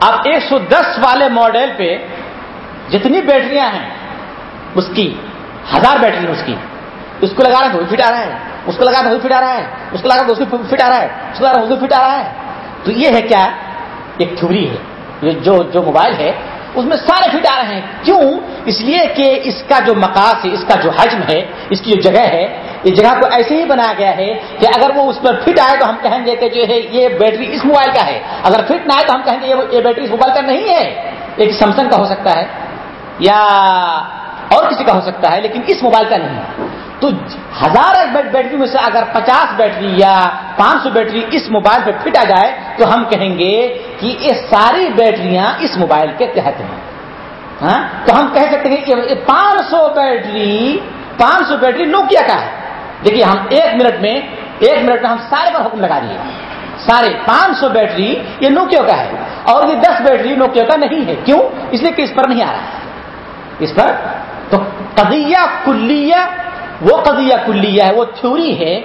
[SPEAKER 2] اب ایک سو دس والے ماڈل پہ جتنی بیٹریاں ہیں، اس کی ہزار بیٹری اس کی۔ اس کو لگا رہے ہیں تو فٹ آ رہا ہے۔ اس کو لگا تو فٹ آ رہا ہے۔ اس کو لگا تو اس کو فٹ آ رہا ہے۔ اس کو لگا تو فٹ آ رہا ہے۔ تو یہ ہے کیا؟ ایک تھوری ہے۔ جو جو موبائل ہے اس میں سارے فٹ آ رہے ہیں۔ کیوں؟ اس لیے کہ اس کا جو مقاص ہے، اس کا جو حجم ہے، اس کی جو جگہ ہے، اس جگہ کو ایسے ہی بنایا گیا ہے کہ اگر وہ اس پر فٹ آئے تو ہم کہیں گے کہ جو ہے، یہ بیٹری اس موبائل کا ہے۔ اگر فٹ نہ آئے تو ہم کہیں گے یہ بیٹری اس موبائل کا نہیں ہے۔ ایک سیمسنگ کا ہو سکتا ہے یا اور کسی کا ہو سکتا ہے، لیکن اس موبائل کا نہیں۔ تو ہزار بیٹری میں سے اگر پچاس بیٹری یا پانچ سو بیٹری اس موبائل پہ فٹ آ جائے تو ہم کہیں گے کہ یہ ساری بیٹریاں اس موبائل کے تحت ہیں۔ ہاں؟ تو ہم کہہ سکتے ہیں کہ پانچ سو بیٹری، پانچ سو بیٹری نوکیا کا ہے۔ دیکھیے، ہم ایک منٹ میں، ایک منٹ میں ہم سارے پر حکم لگا دیے۔ سارے پانچ سو بیٹری یہ نوکیو کا ہے اور یہ دس بیٹری نوکیو کا نہیں ہے۔ کیوں؟ اس لیے کہ اس پر نہیں آ رہا ہے۔ اس پر تو قضیہ کلیہ وہ قضیہ کلیہ ہے، وہ تھیوری ہے،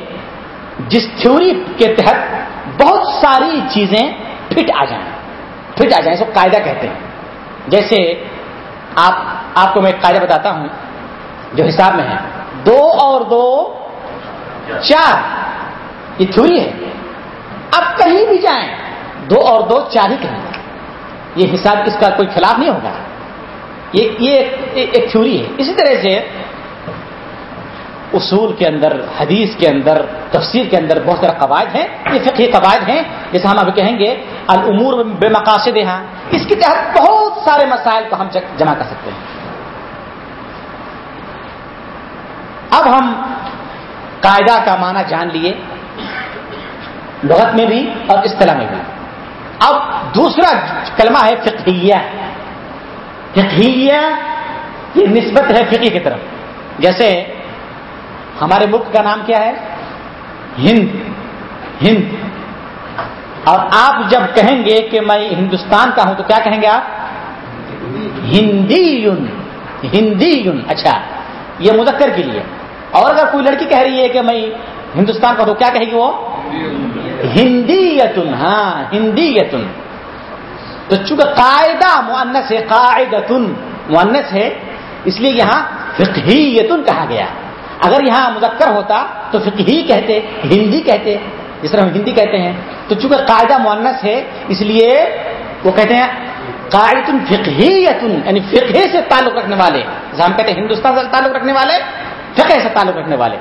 [SPEAKER 2] جس تھیوری کے تحت بہت ساری چیزیں فٹ آ جائیں۔ فٹ آ جائیں سو قاعدہ کہتے ہیں۔ جیسے آپ آپ کو میں ایک قاعدہ بتاتا ہوں، جو حساب میں ہے۔ دو اور دو، چار۔ یہ تھوری ہے۔ اب کہیں بھی جائیں، دو اور دو، چار ہی کہیں۔ یہ حساب اس کا کوئی خلاف نہیں ہوگا۔ یہ ایک تھیوری ہے۔ اسی طرح سے اصول کے اندر، حدیث کے اندر، تفسیر کے اندر بہت سارے قواعد ہیں، یہ فقہی قواعد ہیں، جیسے ہم ابھی کہیں گے العمور بے مقاصد ہیں اس کے تحت بہت سارے مسائل کو ہم جمع کر سکتے ہیں۔ اب ہم قاعدہ کا معنی جان لیے، لغت میں بھی اور اصطلاح میں بھی۔ اب دوسرا کلمہ ہے فقہیہ۔ فقہیہ یہ نسبت ہے فقی کی طرف۔ جیسے ہمارے ملک کا نام کیا ہے؟ ہند۔ ہند۔ اور آپ جب کہیں گے کہ میں ہندوستان کا ہوں تو کیا کہیں گے آپ؟ ہندی یون ہندی یون اچھا یہ مذکر کے لیے۔ اور اگر کوئی لڑکی کہہ رہی ہے کہ میں ہندوستان کا تو کیا کہے گی وہ؟ ہندی یتن ہاں ہندی یتن تو چونکہ قاعدہ معنس ہے، قاعدتن۔ معنس ہے، اس لیے یہاں فقہی یتن کہا گیا۔ اگر یہاں مذکر ہوتا تو فقہی کہتے، ہندی کہتے، جس طرح ہم ہندی کہتے ہیں، تو چونکہ قاعدہ معنس ہے، اس لیے وہ کہتے ہیں قاعدتن فقہی یعنی فقہ سے تعلق رکھنے والے۔ جیسے ہم کہتے ہیں ہندوستان سے تعلق رکھنے والے، فقہ سے تعلق رکھنے والے۔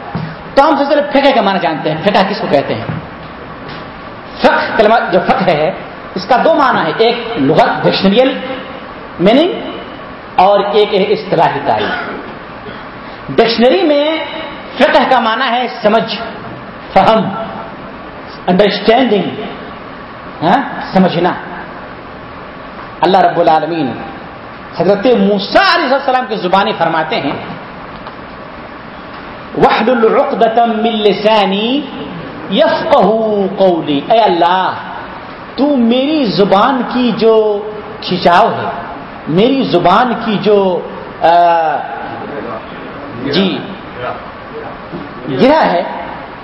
[SPEAKER 2] تو ہم سب سے فقہ کا معنی جانتے ہیں، فقہ کس کو کہتے ہیں؟ فقہ، کلمہ جو فقہ ہے، اس کا دو معنی ہے ایک لغت ڈکشنریل میننگ اور ایک ہے اصطلاحی تعریف ڈکشنری میں فقہ کا معنی ہے سمجھ، فہم انڈرسٹینڈنگ ہاں، سمجھنا۔ اللہ رب العالمین حضرت موسا علیہ السلام کی زبانی فرماتے ہیں، وحد العقدم من لسانی یفقہ قولی اے اللہ، تو میری زبان کی جو کھچاؤ ہے، میری زبان کی جو جی۔ گرا ہے۔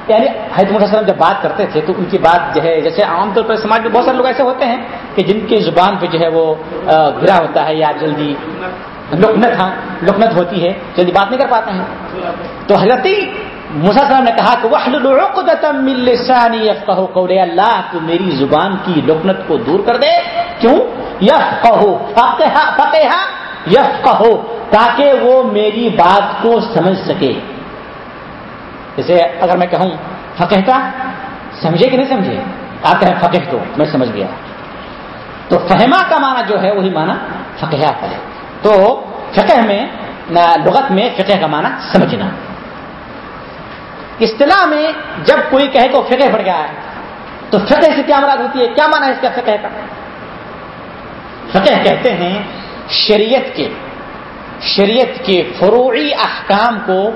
[SPEAKER 2] یعنی حید وسلم جب بات کرتے تھے تو ان کی بات جو ہے، جیسے عام طور پر سماج میں بہت سارے لوگ ایسے ہوتے ہیں کہ جن کی زبان پہ جو ہے وہ گرا ہوتا ہے، یا جلدی لکنت ہاں لکنت ہوتی ہے، جلدی بات نہیں کر پاتے ہیں۔ تو حضرت موسا صاحب نے کہا کہ وہ اللہ، تو میری زبان کی لکنت کو دور کر دے۔ کیوں؟ یف کہو یف کہو تاکہ وہ میری بات کو سمجھ سکے۔ جیسے اگر میں کہوں، فقہ کا، سمجھے کہ نہیں سمجھے؟ آپ کہیں فقہ تو میں سمجھ گیا۔ تو فہما کا معنی جو ہے، وہی معنی فقہ ہے۔ تو فقہ میں لغت میں فقہ کا معنی سمجھنا۔ اصطلاح میں جب کوئی کہے تو فقہ پڑ گیا ہے۔ تو فقہ سے کیا مراد ہوتی ہے؟ کیا مانا ہے اس کا فقہ کا؟ فقہ کہتے ہیں شریعت کے۔ شریعت کے فروعی احکام کو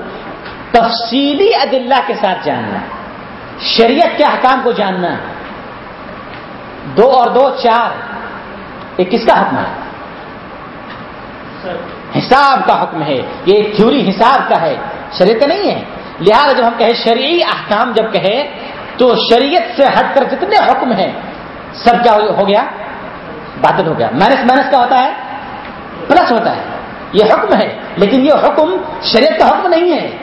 [SPEAKER 2] تفصیلی عدلہ کے ساتھ جاننا۔ شریعت کے احکام کو جاننا۔ دو اور دو، چار۔ یہ کس کا حکم ہے؟ حساب کا حکم ہے۔ یہ تھیوری حساب کا ہے۔ شریعت کا نہیں ہے۔ لہذا جب ہم کہیں شرعی احکام جب کہے تو شریعت سے ہٹ کر جتنے حکم ہیں، سب کیا ہو گیا؟ باطل ہو گیا۔ مائنس مائنس کا ہوتا ہے؟ پلس ہوتا ہے۔ یہ حکم ہے، لیکن یہ حکم شریعت کا حکم نہیں ہے۔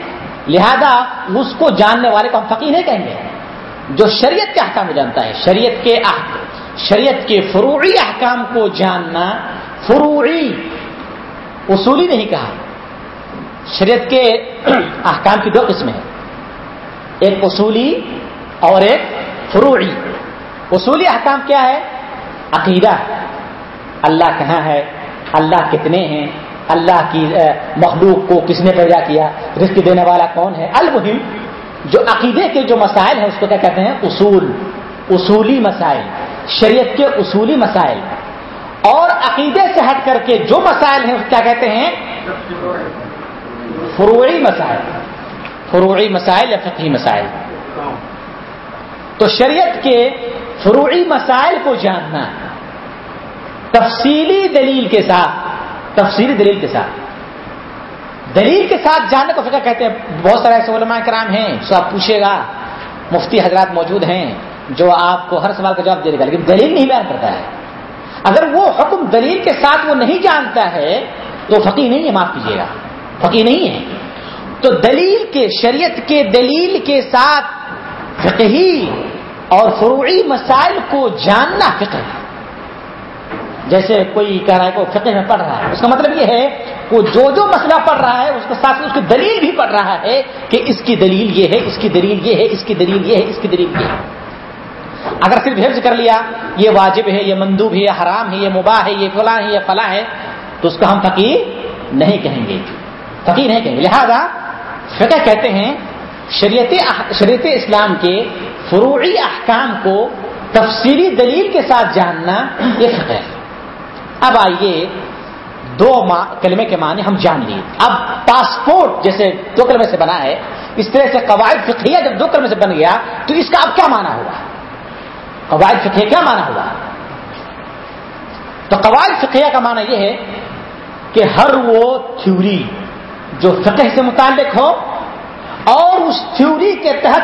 [SPEAKER 2] لہذا اس کو جاننے والے کو ہم فقیر نہیں کہیں گے۔ جو شریعت کے احکام کو جانتا ہے، شریعت کے شریعت کے فروعی احکام کو جاننا فروعی اصولی نہیں کہا۔ شریعت کے احکام کی دو قسمیں ہیں۔ ایک اصولی اور ایک فروعی۔ اصولی احکام کیا ہے؟ عقیدہ۔ اللہ کہاں ہے؟ اللہ کتنے ہیں؟ اللہ کی مخلوق کو کس نے پیدا کیا، رزق دینے والا کون ہے؟ المہم، جو عقیدے کے جو مسائل ہیں، اس کو کیا کہتے ہیں؟ اصول، اصولی مسائل، شریعت کے اصولی مسائل۔ اور عقیدے سے ہٹ کر کے جو مسائل ہیں، اس کیا کہتے ہیں؟ فروعی مسائل۔ فروعی مسائل یا فقہی مسائل۔ تو شریعت کے فروعی مسائل کو جاننا، تفصیلی دلیل کے ساتھ تفصیلی دلیل کے ساتھ۔ دلیل کے ساتھ جاننے کو فقہ کہتے ہیں، بہت سارے ایسے علماء کرام ہیں، جو آپ پوچھے گا، مفتی حضرات موجود ہیں، جو آپ کو ہر سوال کا جواب دے گا، لیکن دلیل نہیں بیان کرتا ہے۔ اگر وہ حکم دلیل کے ساتھ وہ نہیں جانتا ہے، تو فقی نہیں ہے، معاف کیجیے گا۔ فقی نہیں ہے۔ تو دلیل کے، شریعت کے دلیل کے ساتھ فقہی اور فروعی مسائل کو جاننا فقہ ہے۔ جیسے کوئی کہہ رہا ہے کہ فقہ میں پڑھ رہا ہے۔ اس کا مطلب یہ ہے کہ جو جو مسئلہ پڑھ رہا ہے، اس کے ساتھ اس کی دلیل بھی پڑھ رہا ہے کہ اس کی دلیل یہ ہے، اس کی دلیل یہ ہے، اس کی دلیل یہ ہے، اس کی دلیل یہ ہے۔ اگر صرف حفظ کر لیا، یہ واجب ہے، یہ مندوب ہے، یہ حرام ہے، یہ مباح ہے، یہ فلاں ہے، یہ فلاں ہے، تو اس کو ہم فقیر نہیں کہیں گے۔ فقیر نہیں کہیں گے۔ لہذا فقہ کہتے ہیں، شریعت شریعت اسلام کے فروعی احکام کو تفصیلی دلیل کے ساتھ جاننا یہ فقہ ہے۔ اب آئیے دو کلمے کے معنی ہم جان لیے۔ اب پاسپورٹ جیسے دو کلمے سے بنا ہے، اس طرح سے قواعد فقہیہ جب دو کلمے سے بن گیا، تو اس کا اب کیا معنی ہوا؟ قواعد فقہ کیا معنی ہوا؟ تو قواعد فقیہ کا معنی یہ ہے کہ ہر وہ تھیوری جو فقہ سے متعلق ہو اور اس تھیوری کے تحت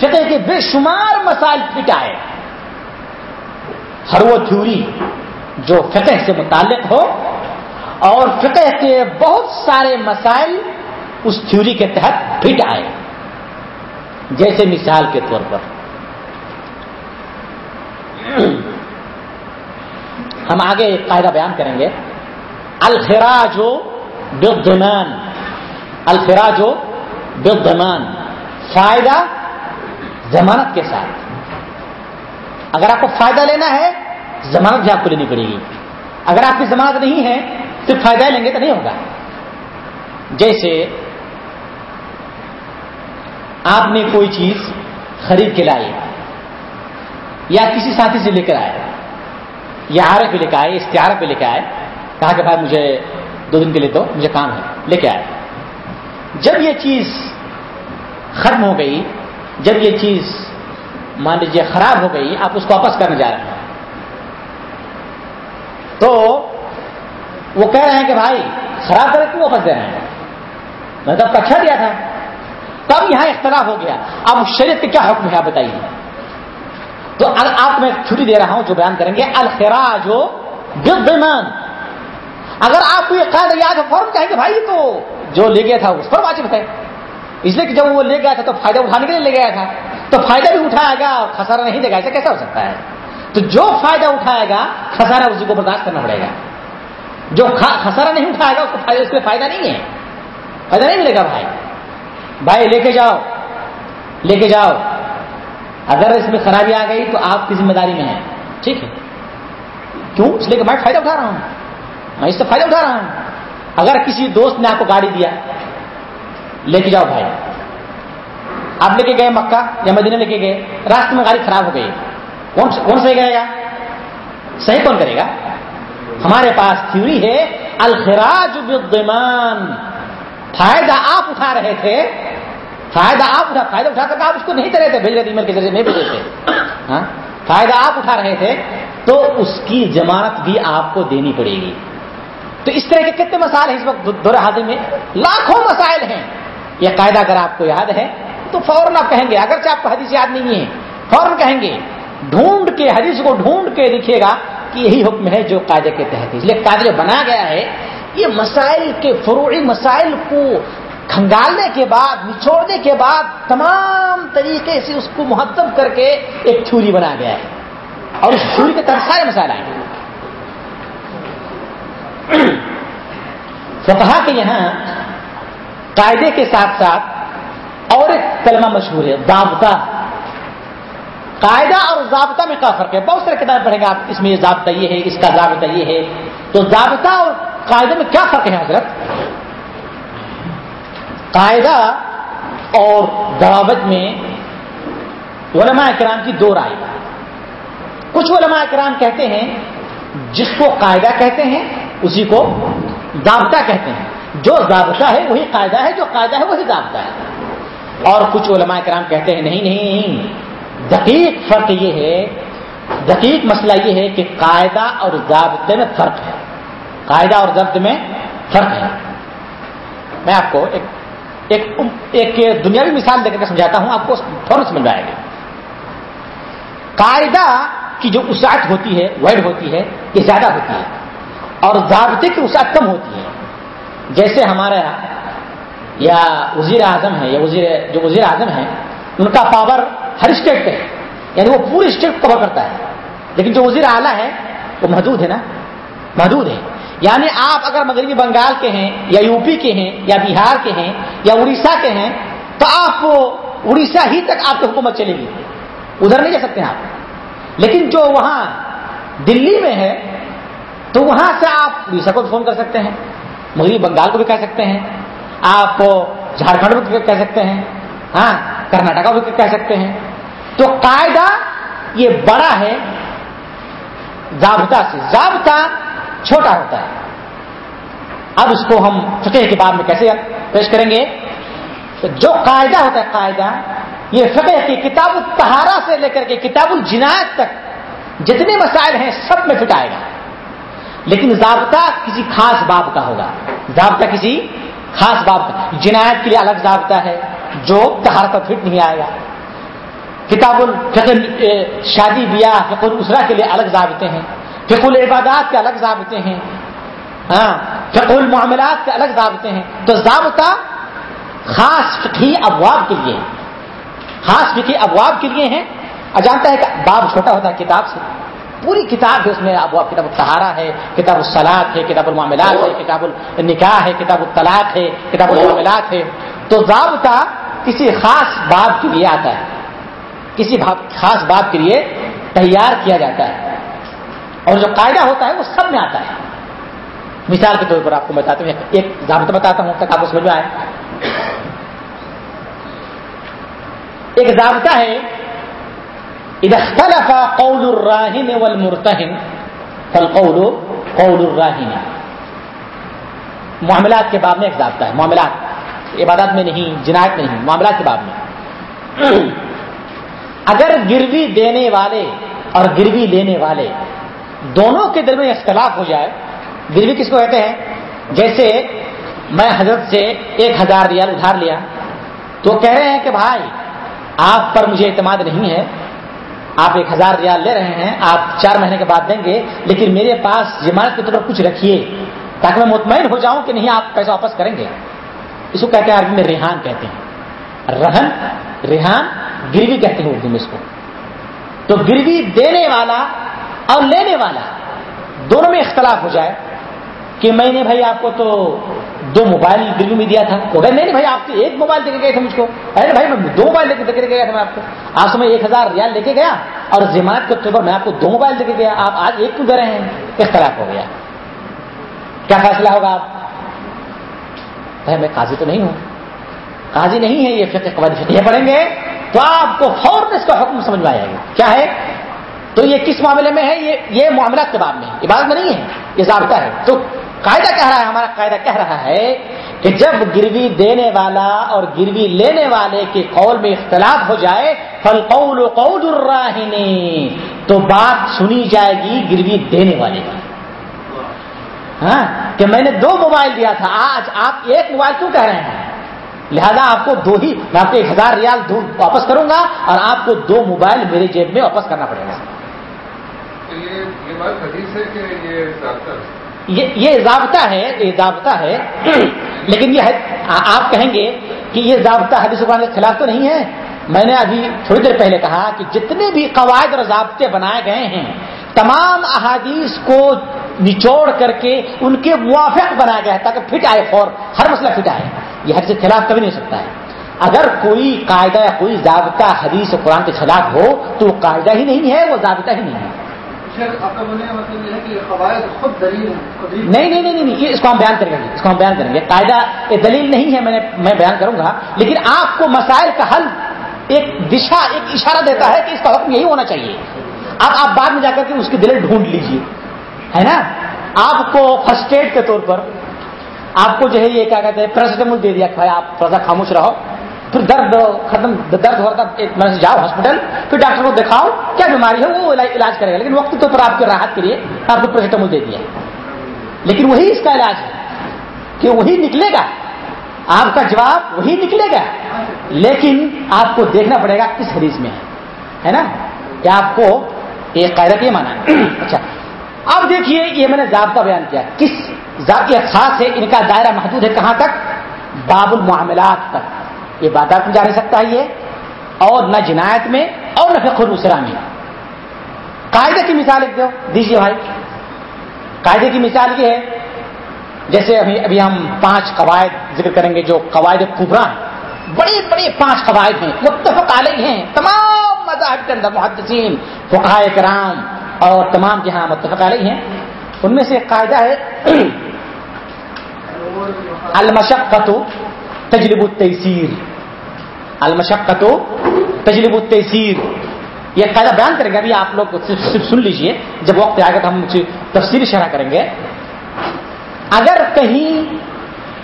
[SPEAKER 2] فقہ کے بے شمار مسائل پٹائے ہر وہ تھیوری جو فقہ سے متعلق ہو اور فقہ کے بہت سارے مسائل اس تھیوری کے تحت فٹ آئے جیسے مثال کے طور پر۔ ہم آگے ایک قاعدہ بیان کریں گے۔ الفراج و بدمان الفراج و فائدہ ضمانت کے ساتھ۔ اگر آپ کو فائدہ لینا ہے ضمانت بھی آپ کو لینی پڑے گی۔ اگر آپ کی ضمانت نہیں ہے تو فائدہ لیں گے تو نہیں ہوگا۔ جیسے آپ نے کوئی چیز خرید کے لائی، یا کسی ساتھی سے لے کر آئے، یا آر پہ لے کے آئے اشتہار پہ لے کے آئے، کہا کہ بھائی مجھے دو دن کے لیے تو مجھے کام ہے، لے کے آئے۔ جب یہ چیز ختم ہو گئی، جب یہ چیز مان لیجیے خراب ہو گئی، آپ اس کو واپس کرنے جا رہے ہیں۔ تو وہ کہہ رہے ہیں کہ بھائی خراب کرے کیوں واپس دے رہے ہیں میں تو اچھا دیا تھا۔ تب یہاں اختلاف ہو گیا۔ اب شریعت کے کیا حکم ہے آپ بتائیے۔ تو آپ میں چھٹی دے رہا ہوں جو بیان کریں گے۔ الخراج ہو بیمان اگر آپ کو یہ قید یاد ہے، فوراً کہیں گے، بھائی تو جو لے گیا تھا اس پر واجب ہے۔ اس لیے کہ جب وہ لے گیا تھا تو فائدہ اٹھانے کے لیے لے گیا تھا۔ تو فائدہ بھی اٹھائے گا خسارا نہیں دے گا، ایسا کیسا ہو سکتا ہے؟ تو جو فائدہ اٹھائے گا خسارا اسی کو برداشت کرنا پڑے گا۔ جو خسارا نہیں اٹھائے گا، اس کو فائدہ اس کے لیے فائدہ نہیں ہے۔ فائدہ نہیں ملے گا بھائی۔ بھائی، لے کے جاؤ۔ لے کے جاؤ۔ اگر اس میں خرابی آ گئی تو آپ کی ذمہ داری میں ہے ٹھیک ہے۔ کیوں؟ اس لیے کہ میں فائدہ اٹھا رہا ہوں۔ میں اس سے فائدہ اٹھا رہا ہوں۔ اگر کسی دوست نے آپ کو گاڑی دیا، لے کے جاؤ بھائی۔ آپ لے کے گئے مکہ یا مدینہ لے کے گئے، راستے میں گاڑی خراب ہو گئی۔ کون کون صحیح کرے گا؟ صحیح کون کرے گا؟ ہمارے پاس تھیوری ہے، الخراج بالضمان۔ فائدہ آپ اٹھا رہے تھے، فائدہ آپ اٹھا فائدہ اٹھا کر آپ اس کو نہیں دے رہے تھے بھیج رہے ای میل کے ذریعے نہیں بھیجے تھے۔ ہاں؟ فائدہ آپ اٹھا رہے تھے، تو اس کی ضمانت بھی آپ کو دینی پڑے گی۔ تو اس طرح کے کتنے مسائل ہیں اس وقت دور حاضر میں؟ لاکھوں مسائل ہیں۔ یہ قاعدہ اگر آپ کو یاد ہے، تو فوراً آپ کہیں گے، اگرچہ آپ کو حدیث یاد نہیں ہے، فوراً کہیں گے ڈھونڈ کے، حدیث کو ڈھونڈ کے لکھے گا کہ یہی حکم ہے جو قاعدے کے تحت اس لیے قاعدے بنا گیا ہے یہ مسائل کے فروعی مسائل کو کھنگالنے کے بعد، نچوڑنے کے بعد تمام طریقے سے اس کو محتم کر کے ایک تھوری بنا گیا ہے۔ اور اس تھوری کے تحت سارے مسائل آئے۔ ہیں فقہا کے یہاں قاعدے کے ساتھ ساتھ اور ایک کلمہ مشہور ہے ضابطہ قاعدہ اور ضابطہ میں کیا فرق ہے بہت سارے کتابیں پڑھیں گے آپ، اس میں یہ ضابطہ یہ ہے، اس کا ضابطہ یہ ہے۔ تو ضابطہ اور قاعدے میں کیا فرق ہے حضرت؟ قاعدہ اور ضوابط میں علماء کرام کی دو رائے کچھ علماء کرام کہتے ہیں، جس کو قاعدہ کہتے ہیں، اسی کو ضابطہ کہتے ہیں۔ جو ضابطہ ہے، وہی قاعدہ ہے، جو قاعدہ ہے، وہی ضابطہ ہے۔ اور کچھ علماء کرام کہتے ہیں، نہیں نہیں۔ دقیق فرق یہ ہے دقیق مسئلہ یہ ہے کہ قاعدہ اور ضابطے میں فرق ہے۔ قاعدہ اور ضبط میں فرق ہے۔ میں آپ کو ایک ایک, ایک دنیاوی مثال دے کر سمجھاتا ہوں آپ کو فوراً سمجھ آئے گا قاعدہ کی جو وسعت ہوتی ہے وائڈ ہوتی ہے یہ زیادہ ہوتی ہے۔ اور ضابطے کی وسعت کم ہوتی ہے۔ جیسے ہمارا یا وزیر اعظم ہے یا وزیر جو وزیر اعظم ہے ان کا پاور ہر اسٹیٹ پہ ہے۔ یعنی وہ پورے اسٹیٹ کور کرتا ہے۔ لیکن جو وزیر اعلیٰ ہے، وہ محدود ہے نا؟ محدود ہے۔ یعنی آپ اگر مغربی بنگال کے ہیں، یا یو پی کے ہیں، یا بہار کے ہیں، یا اڑیسہ کے ہیں، تو آپ اڑیسہ ہی تک آپ کی حکومت چلے گی۔ ادھر نہیں جا سکتے ہیں آپ۔ لیکن جو وہاں دلی میں ہے، تو وہاں سے آپ اڑیسہ کو فون کر سکتے ہیں۔ مغربی بنگال کو بھی کہہ سکتے ہیں۔ آپ جھارکھنڈ کو کہہ سکتے ہیں۔ ہاں کرناٹکا کو بھی کہہ سکتے ہیں۔ تو قاعدہ یہ بڑا ہے، ضابطہ سے ضابطہ چھوٹا ہوتا ہے۔ اب اس کو ہم فقہ کے بعد میں کیسے پیش کریں گے؟ تو جو قاعدہ ہوتا ہے قاعدہ، یہ فقہ کی کتاب التہارا سے لے کر کے کتاب الجنایت تک جتنے مسائل ہیں سب میں فٹ آئے گا۔ لیکن ضابطہ کسی خاص باب کا ہوگا۔ ضابطہ کسی خاص باب کا۔ جنایت کے لیے الگ ضابطہ ہے۔ جو تہار پر فٹ نہیں آئے گا۔ کتاب الفقر شادی بیاہ فق الاسرا کے لیے الگ ضابطے ہیں۔ فق العبادات کے الگ ضابطے ہیں۔ ہاں فق المعاملات کے الگ ضابطے ہیں۔ تو ضابطہ خاص فقہی ابواب کے لیے خاص فقہی ابواب کے لیے ہیں۔ جانتا ہے کہ باب چھوٹا ہوتا ہے کتاب سے۔ پوری کتاب ہے اس میں ابواب کتاب الطہارہ ہے کتاب السلاد ہے کتاب المعاملات ہے کتاب النکاح ہے کتاب الطلاق ہے کتاب المعاملات ہے۔ تو ضابطہ کسی خاص باب کے لیے آتا ہے۔ کسی خاص بات کے لیے تیار کیا جاتا ہے۔ اور جو قاعدہ ہوتا ہے وہ سب میں آتا ہے۔ مثال کے طور پر آپ کو بتاتے ہیں ایک ضابطہ بتاتا ہوں تک آپ اس میں جو آئے۔ ایک ضابطہ ہے اختلف قول الراہن والمرتہن فالقول قول الراہن معاملات کے باب میں ایک ضابطہ ہے، معاملات۔ عبادات میں نہیں، جنایت میں نہیں، معاملات کے باب میں۔ اگر گروی دینے والے اور گروی لینے والے دونوں کے درمیان اختلاف ہو جائے، گروی کس کو کہتے ہیں؟ جیسے میں حضرت سے ایک ہزار ریال ادھار لیا، تو کہہ رہے ہیں کہ بھائی، آپ پر مجھے اعتماد نہیں ہے، آپ ایک ہزار ریال لے رہے ہیں، آپ چار مہینے کے بعد دیں گے، لیکن میرے پاس ضمانت کے طور پر کچھ رکھیے، تاکہ میں مطمئن ہو جاؤں کہ نہیں آپ پیسہ واپس کریں گے۔ اس کو کہتے ہیں عربی میں ریحان کہتے ہیں۔ رہن، ریحان، گروی کہتے ہیں اردو میں اس کو۔ تو گروی دینے والا اور لینے والا دونوں میں اختلاف ہو جائے کہ میں نے بھائی آپ کو تو دو موبائل گروی میں دیا تھا۔ نہیں نہیں بھائی، آپ تو ایک موبائل دے کے گئے تھے مجھ کو۔ ارے بھائی، میں دو موبائل دے کے گیا تھا میں آپ کو۔ آج میں ایک ہزار ریال لے کے گیا اور ضمانت کے طور پر میں آپ کو دو موبائل دے کے گیا۔ آپ آج ایک کیوں دے رہے ہیں؟ اختلاف ہو گیا۔ کیا فیصلہ ہوگا آپ؟ بھائی میں قاضی تو نہیں ہوں۔ قاضی نہیں ہے یہ فقہ، قواعد فقہ۔ پڑھیں گے تو آپ کو فوراً اس کا حکم سمجھ میں آئے گا۔ کیا ہے؟ تو یہ کس معاملے میں ہے؟ یہ یہ معاملات کے بعد میں عبادت میں نہیں ہے، یہ ضابطہ ہے۔ تو قاعدہ کہہ رہا ہے، ہمارا قاعدہ کہہ رہا ہے کہ جب گروی دینے والا اور گروی لینے والے کے قول میں اختلاف ہو جائے فل قول قول الراہنی تو بات سنی جائے گی گروی دینے والے کی۔ ہاں؟ کہ میں نے دو موبائل دیا تھا آج آپ ایک موبائل کیوں کہہ رہے ہیں؟ لہذا آپ کو دو ہی میں آپ کو ایک ہزار ریال واپس کروں گا اور آپ کو دو موبائل میرے جیب میں واپس کرنا پڑے گا۔ یہ ضابطہ ہے؟ یہ ضابطہ ہے لیکن یہ آپ کہیں گے کہ یہ ضابطہ حدیث قرآن کے خلاف تو نہیں ہے؟ میں نے ابھی تھوڑی دیر پہلے کہا کہ جتنے بھی قواعد اور ضابطے بنائے گئے ہیں تمام احادیث کو نچوڑ کر کے ان کے موافق بنایا گیا ہے تاکہ فٹ آئے فور ہر مسئلہ فٹ آئے۔ یہ حدیث کے خلاف کبھی نہیں ہو سکتا ہے۔ اگر کوئی قاعدہ یا کوئی ضابطہ حدیث قرآن کے خلاف ہو تو وہ قاعدہ ہی نہیں ہے وہ ضابطہ ہی نہیں ہے۔ نہیں نہیں نہیں نہیں اس کو ہم بیان کریں گے اس کو ہم بیان کریں گے۔ قاعدہ یہ دلیل نہیں ہے میں نے میں بیان کروں گا۔ لیکن آپ کو مسائل کا حل ایک دشا ایک اشارہ دیتا ہے کہ اس کا حکم یہی ہونا چاہیے۔ اب آپ بعد میں جا کر کے اس کی دلیل ڈھونڈ لیجیے۔ ہے نا؟ آپ کو فرسٹ ایڈ کے طور پر آپ کو جو ہے یہ کیا کہتے ہیں پیراسیٹامول دے دیا کہ آپ تھوڑا سا خاموش رہو۔ پھر درد ختم، درد ہو رہا تھا جاؤ ہاسپٹل پھر ڈاکٹر کو دکھاؤ، کیا بیماری ہے؟ وہ علاج کرے گا۔ لیکن وقت طور پر آپ کے راحت کے لیے آپ کو پیراسیٹامول دے دیا۔ لیکن وہی اس کا علاج ہے کہ وہی نکلے گا۔ آپ کا جواب وہی نکلے گا۔ لیکن آپ کو دیکھنا پڑے گا کس حدیث میں ہے۔ نا؟ کیا آپ کو ایک قاعدہ یہ مانا اچھا۔ اب دیکھیے یہ میں نے ضابطہ بیان کیا کس ذاتی خاص ہے؟ ان کا دائرہ محدود ہے کہاں تک؟ باب المعاملات تک۔ یہ بادات میں جا نہیں سکتا ہے یہ۔ اور نہ جنایت میں اور نہ فقر اسرا میں قاعدے کی مثال ایک دو دیجیے بھائی۔ قاعدے کی مثال یہ ہے۔ جیسے ابھی ابھی ہم پانچ قواعد ذکر کریں گے جو قواعد کبرا ہیں۔ بڑے بڑے پانچ قواعد ہیں۔ متفق علیہ ہیں۔ تمام مذاہب کے اندر محدثین فقہ کرام اور تمام جہاں متفق علیہ ہیں، ان میں سے ایک قاعدہ ہے المشقت تجلب التیسیر۔ المشقت تجلب التیسیر۔ یہ قاعدہ بیان کریں گے، ابھی آپ لوگ صرف سن لیجیے، جب وقت آئے گا تو ہم تفصیلی شرح کریں گے۔ اگر کہیں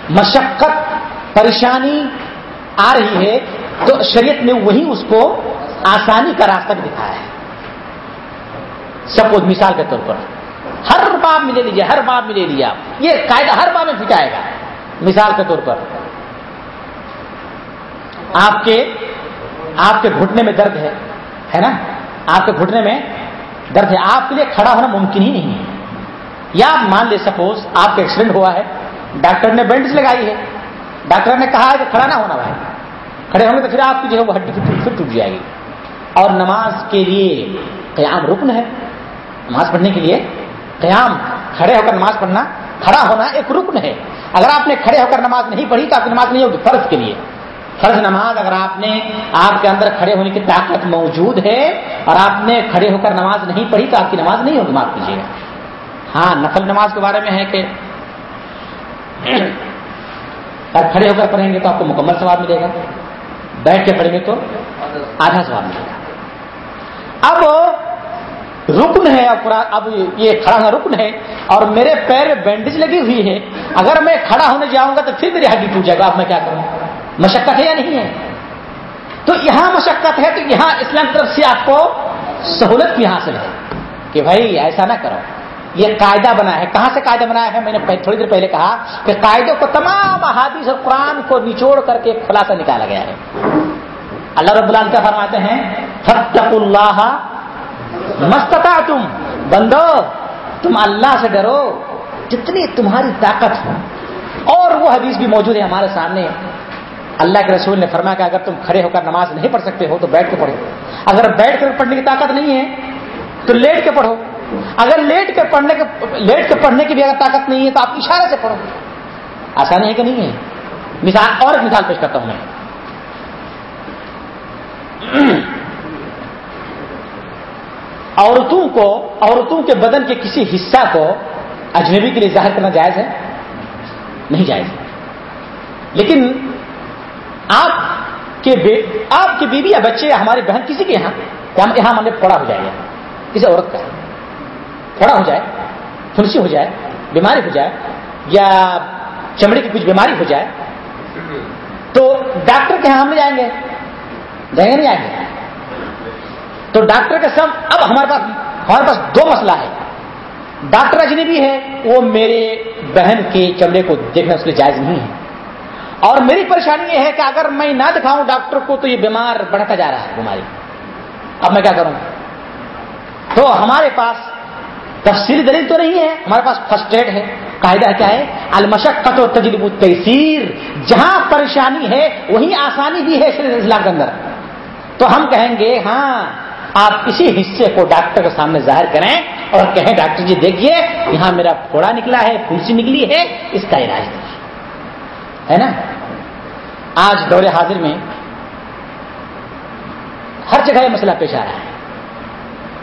[SPEAKER 2] مشقت، پریشانی آ رہی ہے، تو شریعت نے وہی اس کو آسانی کا راستہ دکھایا ہے۔ سپوز مثال کے طور پر۔ ہر باب میں لے لیجیے ہر باب میں لے لیا یہ قاعدہ ہر باب میں پھٹائے گا۔ مثال کے طور پر۔ آپ کے آپ کے گھٹنے میں درد ہے ہے نا؟ آپ کے گھٹنے میں درد ہے۔ آپ کے لیے کھڑا ہونا ممکن ہی نہیں ہے۔ یا آپ مان لے، سپوز آپ کا ایکسیڈنٹ ہوا ہے، ڈاکٹر نے بینڈیج لگائی ہے۔ ڈاکٹر نے کہا ہے کہ کھڑا نہ ہونا بھائی۔ کھڑے ہوں گے تو پھر آپ کی جو ہے وہ ہڈی پھر ٹوٹ جائے گی۔ اور نماز کے لیے قیام رکن ہے۔ نماز پڑھنے کے لیے قیام، کھڑے ہو کر نماز پڑھنا، کھڑا ہونا ایک رکن ہے۔ اگر آپ نے کھڑے ہو کر نماز نہیں پڑھی تو آپ کی نماز نہیں ہوگی، فرض کے لیے۔ فرض نماز اگر آپ نے آپ کے اندر کھڑے ہونے کی طاقت موجود ہے اور آپ نے کھڑے ہو کر نماز نہیں پڑھی تو آپ کی نماز نہیں ہوگی، معاف کیجیے۔ گا ہاں نفل نماز کے بارے میں ہے کہ اگر کھڑے ہو کر پڑھیں گے تو آپ کو مکمل ثواب ملے گا۔ بیٹھ کے پڑھیں گے تو آدھا ثواب ملے گا۔ اب رکن ہے اب یہ کھڑا ہونا رکن ہے اور میرے پیر میں بینڈیج لگی ہوئی ہے۔ اگر میں کھڑا ہونے جاؤں گا تو پھر میری ہڈی ٹوٹ جائے گا، اب میں کیا کروں؟ مشقت ہے یا نہیں ہے؟ تو یہاں مشقت ہے تو یہاں اسلام طرف سے آپ کو سہولت بھی حاصل ہے کہ بھائی ایسا نہ کرو۔ یہ قاعدہ بنا ہے۔ کہاں سے قاعدہ بنایا ہے؟ میں نے تھوڑی دیر پہلے کہا کہ قاعدوں کو تمام احادیث اور قرآن کو نچوڑ کر کے خلاصہ نکالا گیا ہے۔ اللہ رب اللہ کا فرماتے ہیں فتق اللہ مستتا تم بندو، تم اللہ سے ڈرو جتنی تمہاری طاقت ہو۔ اور وہ حدیث بھی موجود ہے ہمارے سامنے۔ اللہ کے رسول نے فرمایا کہ اگر تم کھڑے ہو کر نماز نہیں پڑھ سکتے ہو تو بیٹھ کے پڑھو۔ اگر بیٹھ کر پڑھنے کی طاقت نہیں ہے تو لیٹ کے پڑھو۔ اگر لیٹ کے پڑھنے کے لیٹ کے پڑھنے کی بھی اگر طاقت نہیں ہے تو آپ اشارے سے پڑھو۔ آسانی ہے کہ نہیں ہے۔ مثال اور ایک مثال پیش کرتا ہوں میں۔ عورتوں کو، عورتوں کے بدن کے کسی حصہ کو اجنبی کے لیے ظاہر کرنا جائز ہے؟ نہیں جائز۔ لیکن آپ کے آپ کی بیوی یا بچے یا ہماری بہن کسی کے یہاں یہاں ہمیں پڑا ہو جائے گا۔ کسی عورت کا۔ پڑا ہو جائے پھنسی ہو جائے، بیماری ہو جائے، یا چمڑے کی کچھ بیماری ہو جائے، تو ڈاکٹر کے یہاں ہم نہیں جائیں گے۔ جائیں گے نہیں جائیں گے؟ تو ڈاکٹر کے سب، اب ہمارے پاس ہمارے پاس دو مسئلہ ہے۔ ڈاکٹر اجنبی ہے، وہ میرے بہن کے چمڑے کو دیکھنا اس کے جائز نہیں ہے۔ اور میری پریشانی یہ ہے کہ اگر میں نہ دکھاؤں ڈاکٹر کو تو یہ بیمار بڑھتا جا رہا ہے، بیماری۔ اب میں کیا کروں؟ تو ہمارے پاس تفصیلی دلیل تو نہیں ہے، ہمارے پاس فرسٹ ایڈ ہے۔ قاعدہ کیا ہے؟ المشقت و تجرب تیسیر جہاں پریشانی ہے، وہیں آسانی بھی ہے اسلام کے اندر۔ تو ہم کہیں گے ہاں آپ کسی حصے کو ڈاکٹر کے سامنے ظاہر کریں اور کہیں، ڈاکٹر جی دیکھیے، یہاں میرا پھوڑا نکلا ہے پھنسی نکلی ہے، اس کا علاج دیجیے ہے نا؟ آج دور حاضر میں ہر جگہ یہ مسئلہ پیش آ رہا ہے۔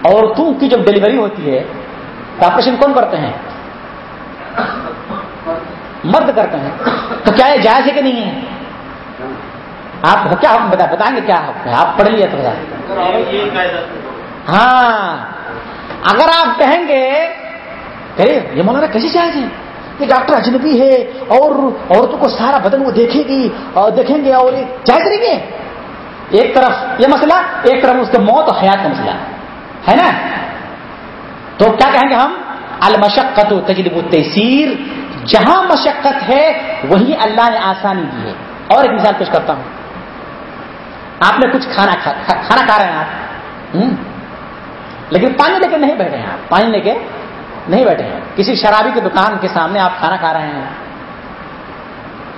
[SPEAKER 2] عورتوں کی جب ڈلیوری ہوتی ہے، تو آپریشن کون کرتے ہیں؟ مرد کرتے ہیں۔ تو کیا یہ جائز ہے کہ نہیں ہے؟ آپ کیا حکم بتا بتائیں گے کیا حکم ہے؟ آپ پڑھ لیے تو ہاں۔ اگر آپ کہیں گے یہ مولانا کیسے جائز ہے یہ ڈاکٹر اجنبی ہے اور عورتوں کو سارا بدن وہ دیکھے گی اور دیکھیں گے اور جائز کریں گے ایک طرف یہ مسئلہ، ایک طرف اس کے موت اور حیات کا مسئلہ۔ ہے نا؟ تو کیا کہیں گے ہم؟ المشقت و تجرب و تحصیر جہاں مشقت ہے، وہی اللہ نے آسانی دی ہے۔ اور ایک مثال پیش کرتا ہوں۔ آپ نے کچھ کھانا کھانا کھا رہے ہیں آپ؟ لیکن پانی لے کے نہیں بیٹھے ہیں آپ۔ پانی لے کے نہیں بیٹھے ہیں۔ کسی شرابی کی دکان کے سامنے آپ کھانا کھا رہے ہیں۔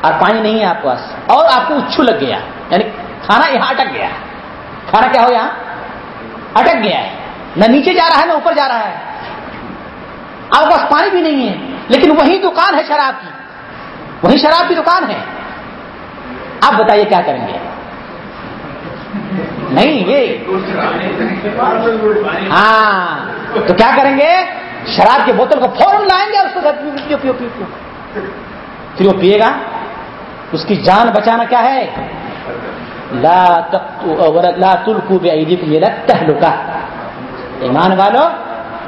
[SPEAKER 2] اور پانی نہیں ہے آپ کے پاس۔ اور آپ کو اچھو لگ گیا۔ یعنی کھانا یہاں اٹک گیا۔ کھانا کیا ہو یہاں؟ اٹک گیا ہے۔ نہ نیچے جا رہا ہے، نہ اوپر جا رہا ہے۔ آپ کے پاس پانی بھی نہیں ہے۔ لیکن وہی دکان ہے شراب کی۔ وہی شراب کی دکان ہے۔ آپ بتائیے کیا کریں گے؟ نہیں، یہ ہاں تو کیا کریں گے؟ شراب کی بوتل کو فوراً لائیں گے اس کو پیو پیو پیو پیو پھر وہ پیے گا۔ اس کی جان بچانا کیا ہے؟ لا لا تلکو بے عیدی کو تہلکا ایمان والو،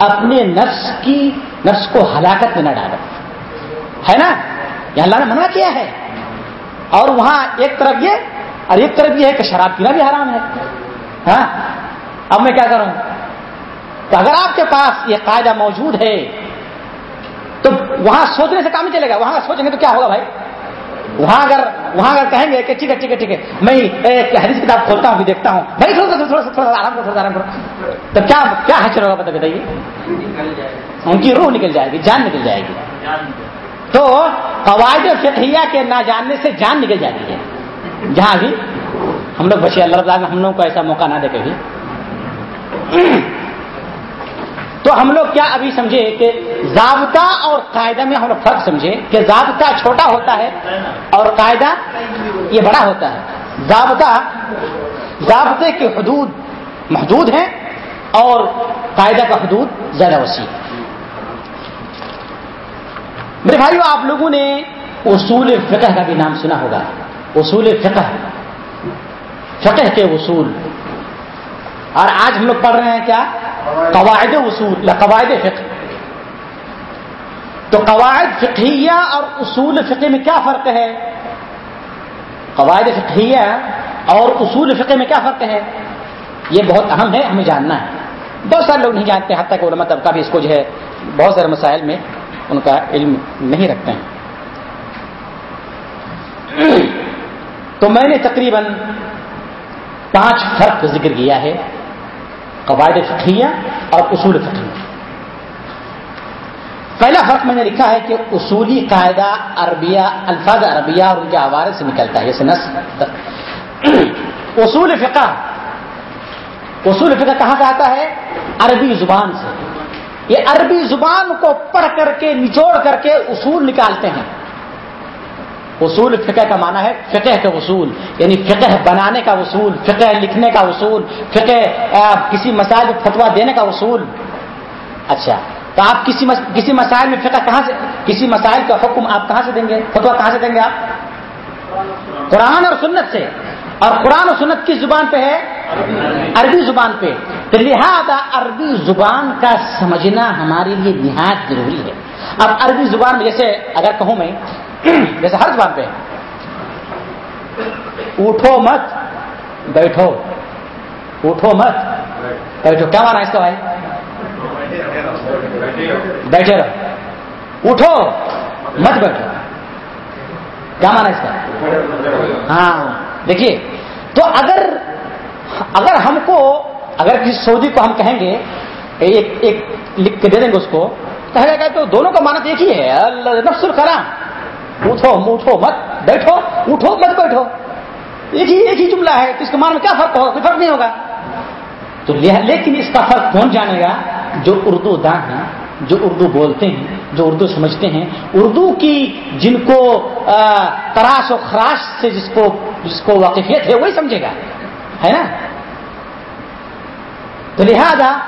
[SPEAKER 2] اپنے نفس کی نفس کو ہلاکت میں نہ ڈالو۔ ہے نا؟ یہ اللہ نے منع کیا ہے۔ اور وہاں ایک طرف یہ اور ایک طرف یہ ہے کہ شراب پینا بھی حرام ہے۔ ہاں؟ اب میں کیا کروں؟ تو اگر آپ کے پاس یہ قاعدہ موجود ہے تو وہاں سوچنے سے کام نہیں چلے گا۔ وہاں سوچیں گے تو کیا ہوگا بھائی؟ وہاں اگر وہاں اگر کہیں گے کہ ٹھیک ہے ٹھیک ہے ٹھیک ہے میں حدیث کتاب کھولتا ہوں دیکھتا ہوں۔ بھائی تھوڑا سا تھوڑا سا تھوڑا آرام کرو تھوڑا آرام کرو۔ تو کیا کیا حاصل ہوگا پتہ بتائیے؟ ان کی روح نکل جائے گی جان نکل جائے گی۔ تو قواعد فقہیہ کے نہ جاننے سے جان نکل جاتی ہے۔ جہاں بھی ہم لوگ بچے اللہ تعالیٰ ہم لوگوں کو ایسا موقع نہ دے کبھی۔ تو ہم لوگ کیا ابھی سمجھے کہ ضابطہ اور قاعدہ میں ہم لوگ فرق سمجھے کہ ضابطہ چھوٹا ہوتا ہے اور قاعدہ یہ بڑا ہوتا ہے۔ ضابطہ، ضابطے کے حدود محدود ہیں اور قاعدہ کا حدود زیادہ وسیع۔ میرے بھائیو، آپ لوگوں نے اصول فقہ کا بھی نام سنا ہوگا۔ اصول فقہ فقہ کے اصول۔ اور آج ہم لوگ پڑھ رہے ہیں کیا؟ قواعد اصول، یا قواعد فقہ۔ تو قواعد فقہیہ اور اصول فقہ میں کیا فرق ہے؟ قواعد فقہیہ اور اصول فقہ میں کیا فرق ہے؟ یہ بہت اہم ہے، ہمیں جاننا ہے۔ بہت سارے لوگ نہیں جانتے، حتیٰ کہ علماء طبقہ بھی اس کو جو ہے بہت سارے مسائل میں ان کا علم نہیں رکھتے ہیں۔ تو میں نے تقریباً پانچ فرق ذکر کیا ہے، قواعد فقہیہ اور اصول فقہیہ۔ پہلا فرق میں نے لکھا ہے کہ اصولی قاعدہ عربیہ، الفاظ عربیہ اور ان کے آوارے سے نکلتا ہے، جیسے نس اصول فقہ اصول فقہ کہاں سے آتا ہے؟ عربی زبان سے۔ یہ عربی زبان کو پڑھ کر کے، نچوڑ کر کے اصول نکالتے ہیں۔ اصول فقہ کا معنی ہے فقہ کے اصول یعنی فقہ بنانے کا اصول، فقہ لکھنے کا اصول، فقہ کسی مسائل میں فتوا دینے کا اصول۔ اچھا تو آپ کسی کسی مسائل میں فقہ کہاں سے، کسی مسائل کا حکم آپ کہاں سے دیں گے؟ فتوا کہاں سے دیں گے آپ؟ قرآن اور سنت سے۔ اور قرآن اور سنت کس زبان پہ ہے؟ عربی زبان پہ۔ تو لہذا عربی زبان کا سمجھنا ہمارے لیے نہایت ضروری ہے۔ اب عربی زبان میں جیسے اگر کہوں میں، جیسے ہر زبان پہ، اٹھو مت، بیٹھو۔ اٹھو مت، بیٹھو۔ کیا مانا اس کا بھائی؟ بیٹھے رہو۔ اٹھو مت، بیٹھو۔ کیا مانا اس کا؟ ہاں۔ دیکھیے، تو اگر اگر ہم کو، اگر کسی سعودی کو ہم کہیں گے، ایک ایک لکھ کے دے دیں گے اس کو کہے گا تو دونوں کا مانت ایک ہی ہے۔ نفس الکلام اٹھو اٹھو مت، بیٹھو، اٹھو مت، بیٹھو۔ ایک ہی ایک ہی جملہ ہے۔ تو اس کے مان میں کیا فرق ہوگا؟ کوئی فرق نہیں ہوگا۔ تو لیکن اس کا فرق کون جانے گا؟ جو اردو دان ہیں، جو اردو بولتے ہیں، جو اردو سمجھتے ہیں۔ اردو کی جن کو تراش و خراش سے جس کو جس کو واقفیت ہے، وہی سمجھے گا۔ ہے نا؟ تو لہذا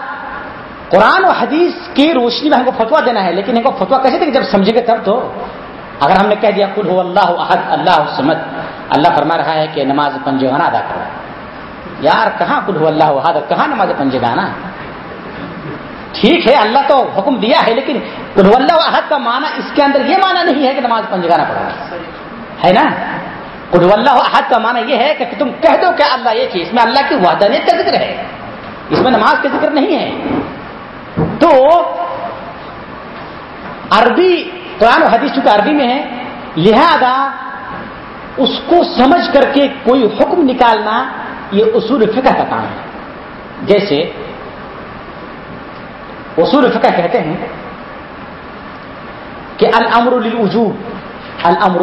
[SPEAKER 2] قرآن و حدیث کی روشنی میں ہم کو فتوا دینا ہے، لیکن ہم کو فتوا کیسے دیں جب سمجھے گے تب تو۔ اگر ہم نے کہہ دیا کل ہو اللہ احد، اللہ سمت اللہ فرما رہا ہے کہ نماز پنجگانا ادا کرو۔ یار، کہاں کل ہو اللہ احد؟ کہاں نماز پنجگانا ٹھیک ہے، اللہ تو حکم دیا ہے، لیکن کل ہو اللہ احد کا معنی اس کے اندر یہ معنی نہیں ہے کہ نماز پنجگانا پڑا ہے نا؟ کل ہو اللہ احد کا معنی یہ ہے کہ تم کہہ دو کہ اللہ یہ چیز، اس میں اللہ کی وحدانیت کا ذکر ہے۔ اس میں نماز کا ذکر نہیں ہے۔ تو عربی قرآن و حدیث چونکہ عربی میں ہے، لہذا اس کو سمجھ کر کے کوئی حکم نکالنا یہ اصول فقہ کا کام ہے۔ جیسے اصول فقہ کہتے ہیں کہ الامر للوجوب الامر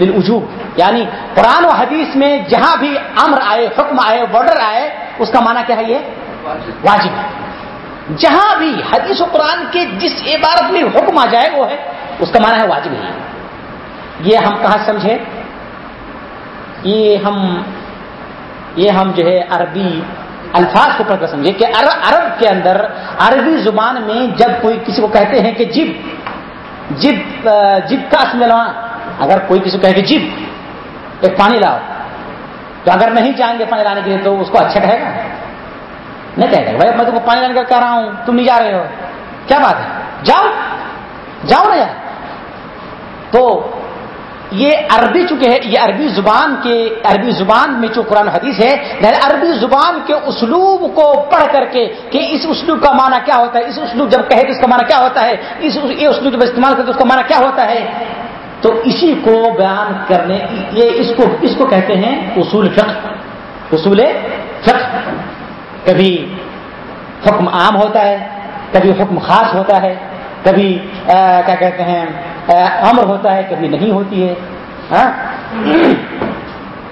[SPEAKER 2] للوجوب۔ یعنی قرآن و حدیث میں جہاں بھی امر آئے، حکم آئے بارڈر آئے، اس کا معنی کیا ہے یہ؟ واجب۔ ہے جہاں بھی حدیث و قرآن کے جس عبارت میں حکم آ جائے وہ ہے، اس کا معنی ہے واجب ہی یہ ہم کہاں سمجھے؟ یہ ہم یہ ہم جو ہے عربی الفاظ کو پڑھ کر سمجھے کہ عرب کے اندر عربی زبان میں جب کوئی کسی کو کہتے ہیں کہ جب جب جب کا اسملواں اگر کوئی کسی کو کہے کہ جب، ایک پانی لاؤ۔ تو اگر نہیں جائیں گے پانی لانے کے لیے تو اس کو اچھا کہے گا۔ نہیں کہے گا بھائی میں تم کو پانی لانے کا کہہ رہا ہوں، تم نہیں جا رہے ہو۔ کیا بات ہے؟ جاؤ جاؤ نا یار تو یہ عربی چونکہ ہے، یہ عربی زبان کے، عربی زبان میں جو قرآن حدیث ہے عربی زبان کے اسلوب کو پڑھ کر کے کہ اس اسلوب کا معنی کیا ہوتا ہے، اس اسلوب جب کہے تو اس کا معنی کیا ہوتا ہے، اس یہ اسلوب جب استعمال کرتے اس کا معنی کیا ہوتا ہے۔ تو اسی کو بیان کرنے، یہ اس کو اس کو کہتے ہیں اصول فقہ۔ اصول فقہ۔ کبھی حکم عام ہوتا ہے، کبھی حکم خاص ہوتا ہے، کبھی کیا کہتے ہیں امر ہوتا ہے، کبھی نہیں ہوتی ہے ہاں؟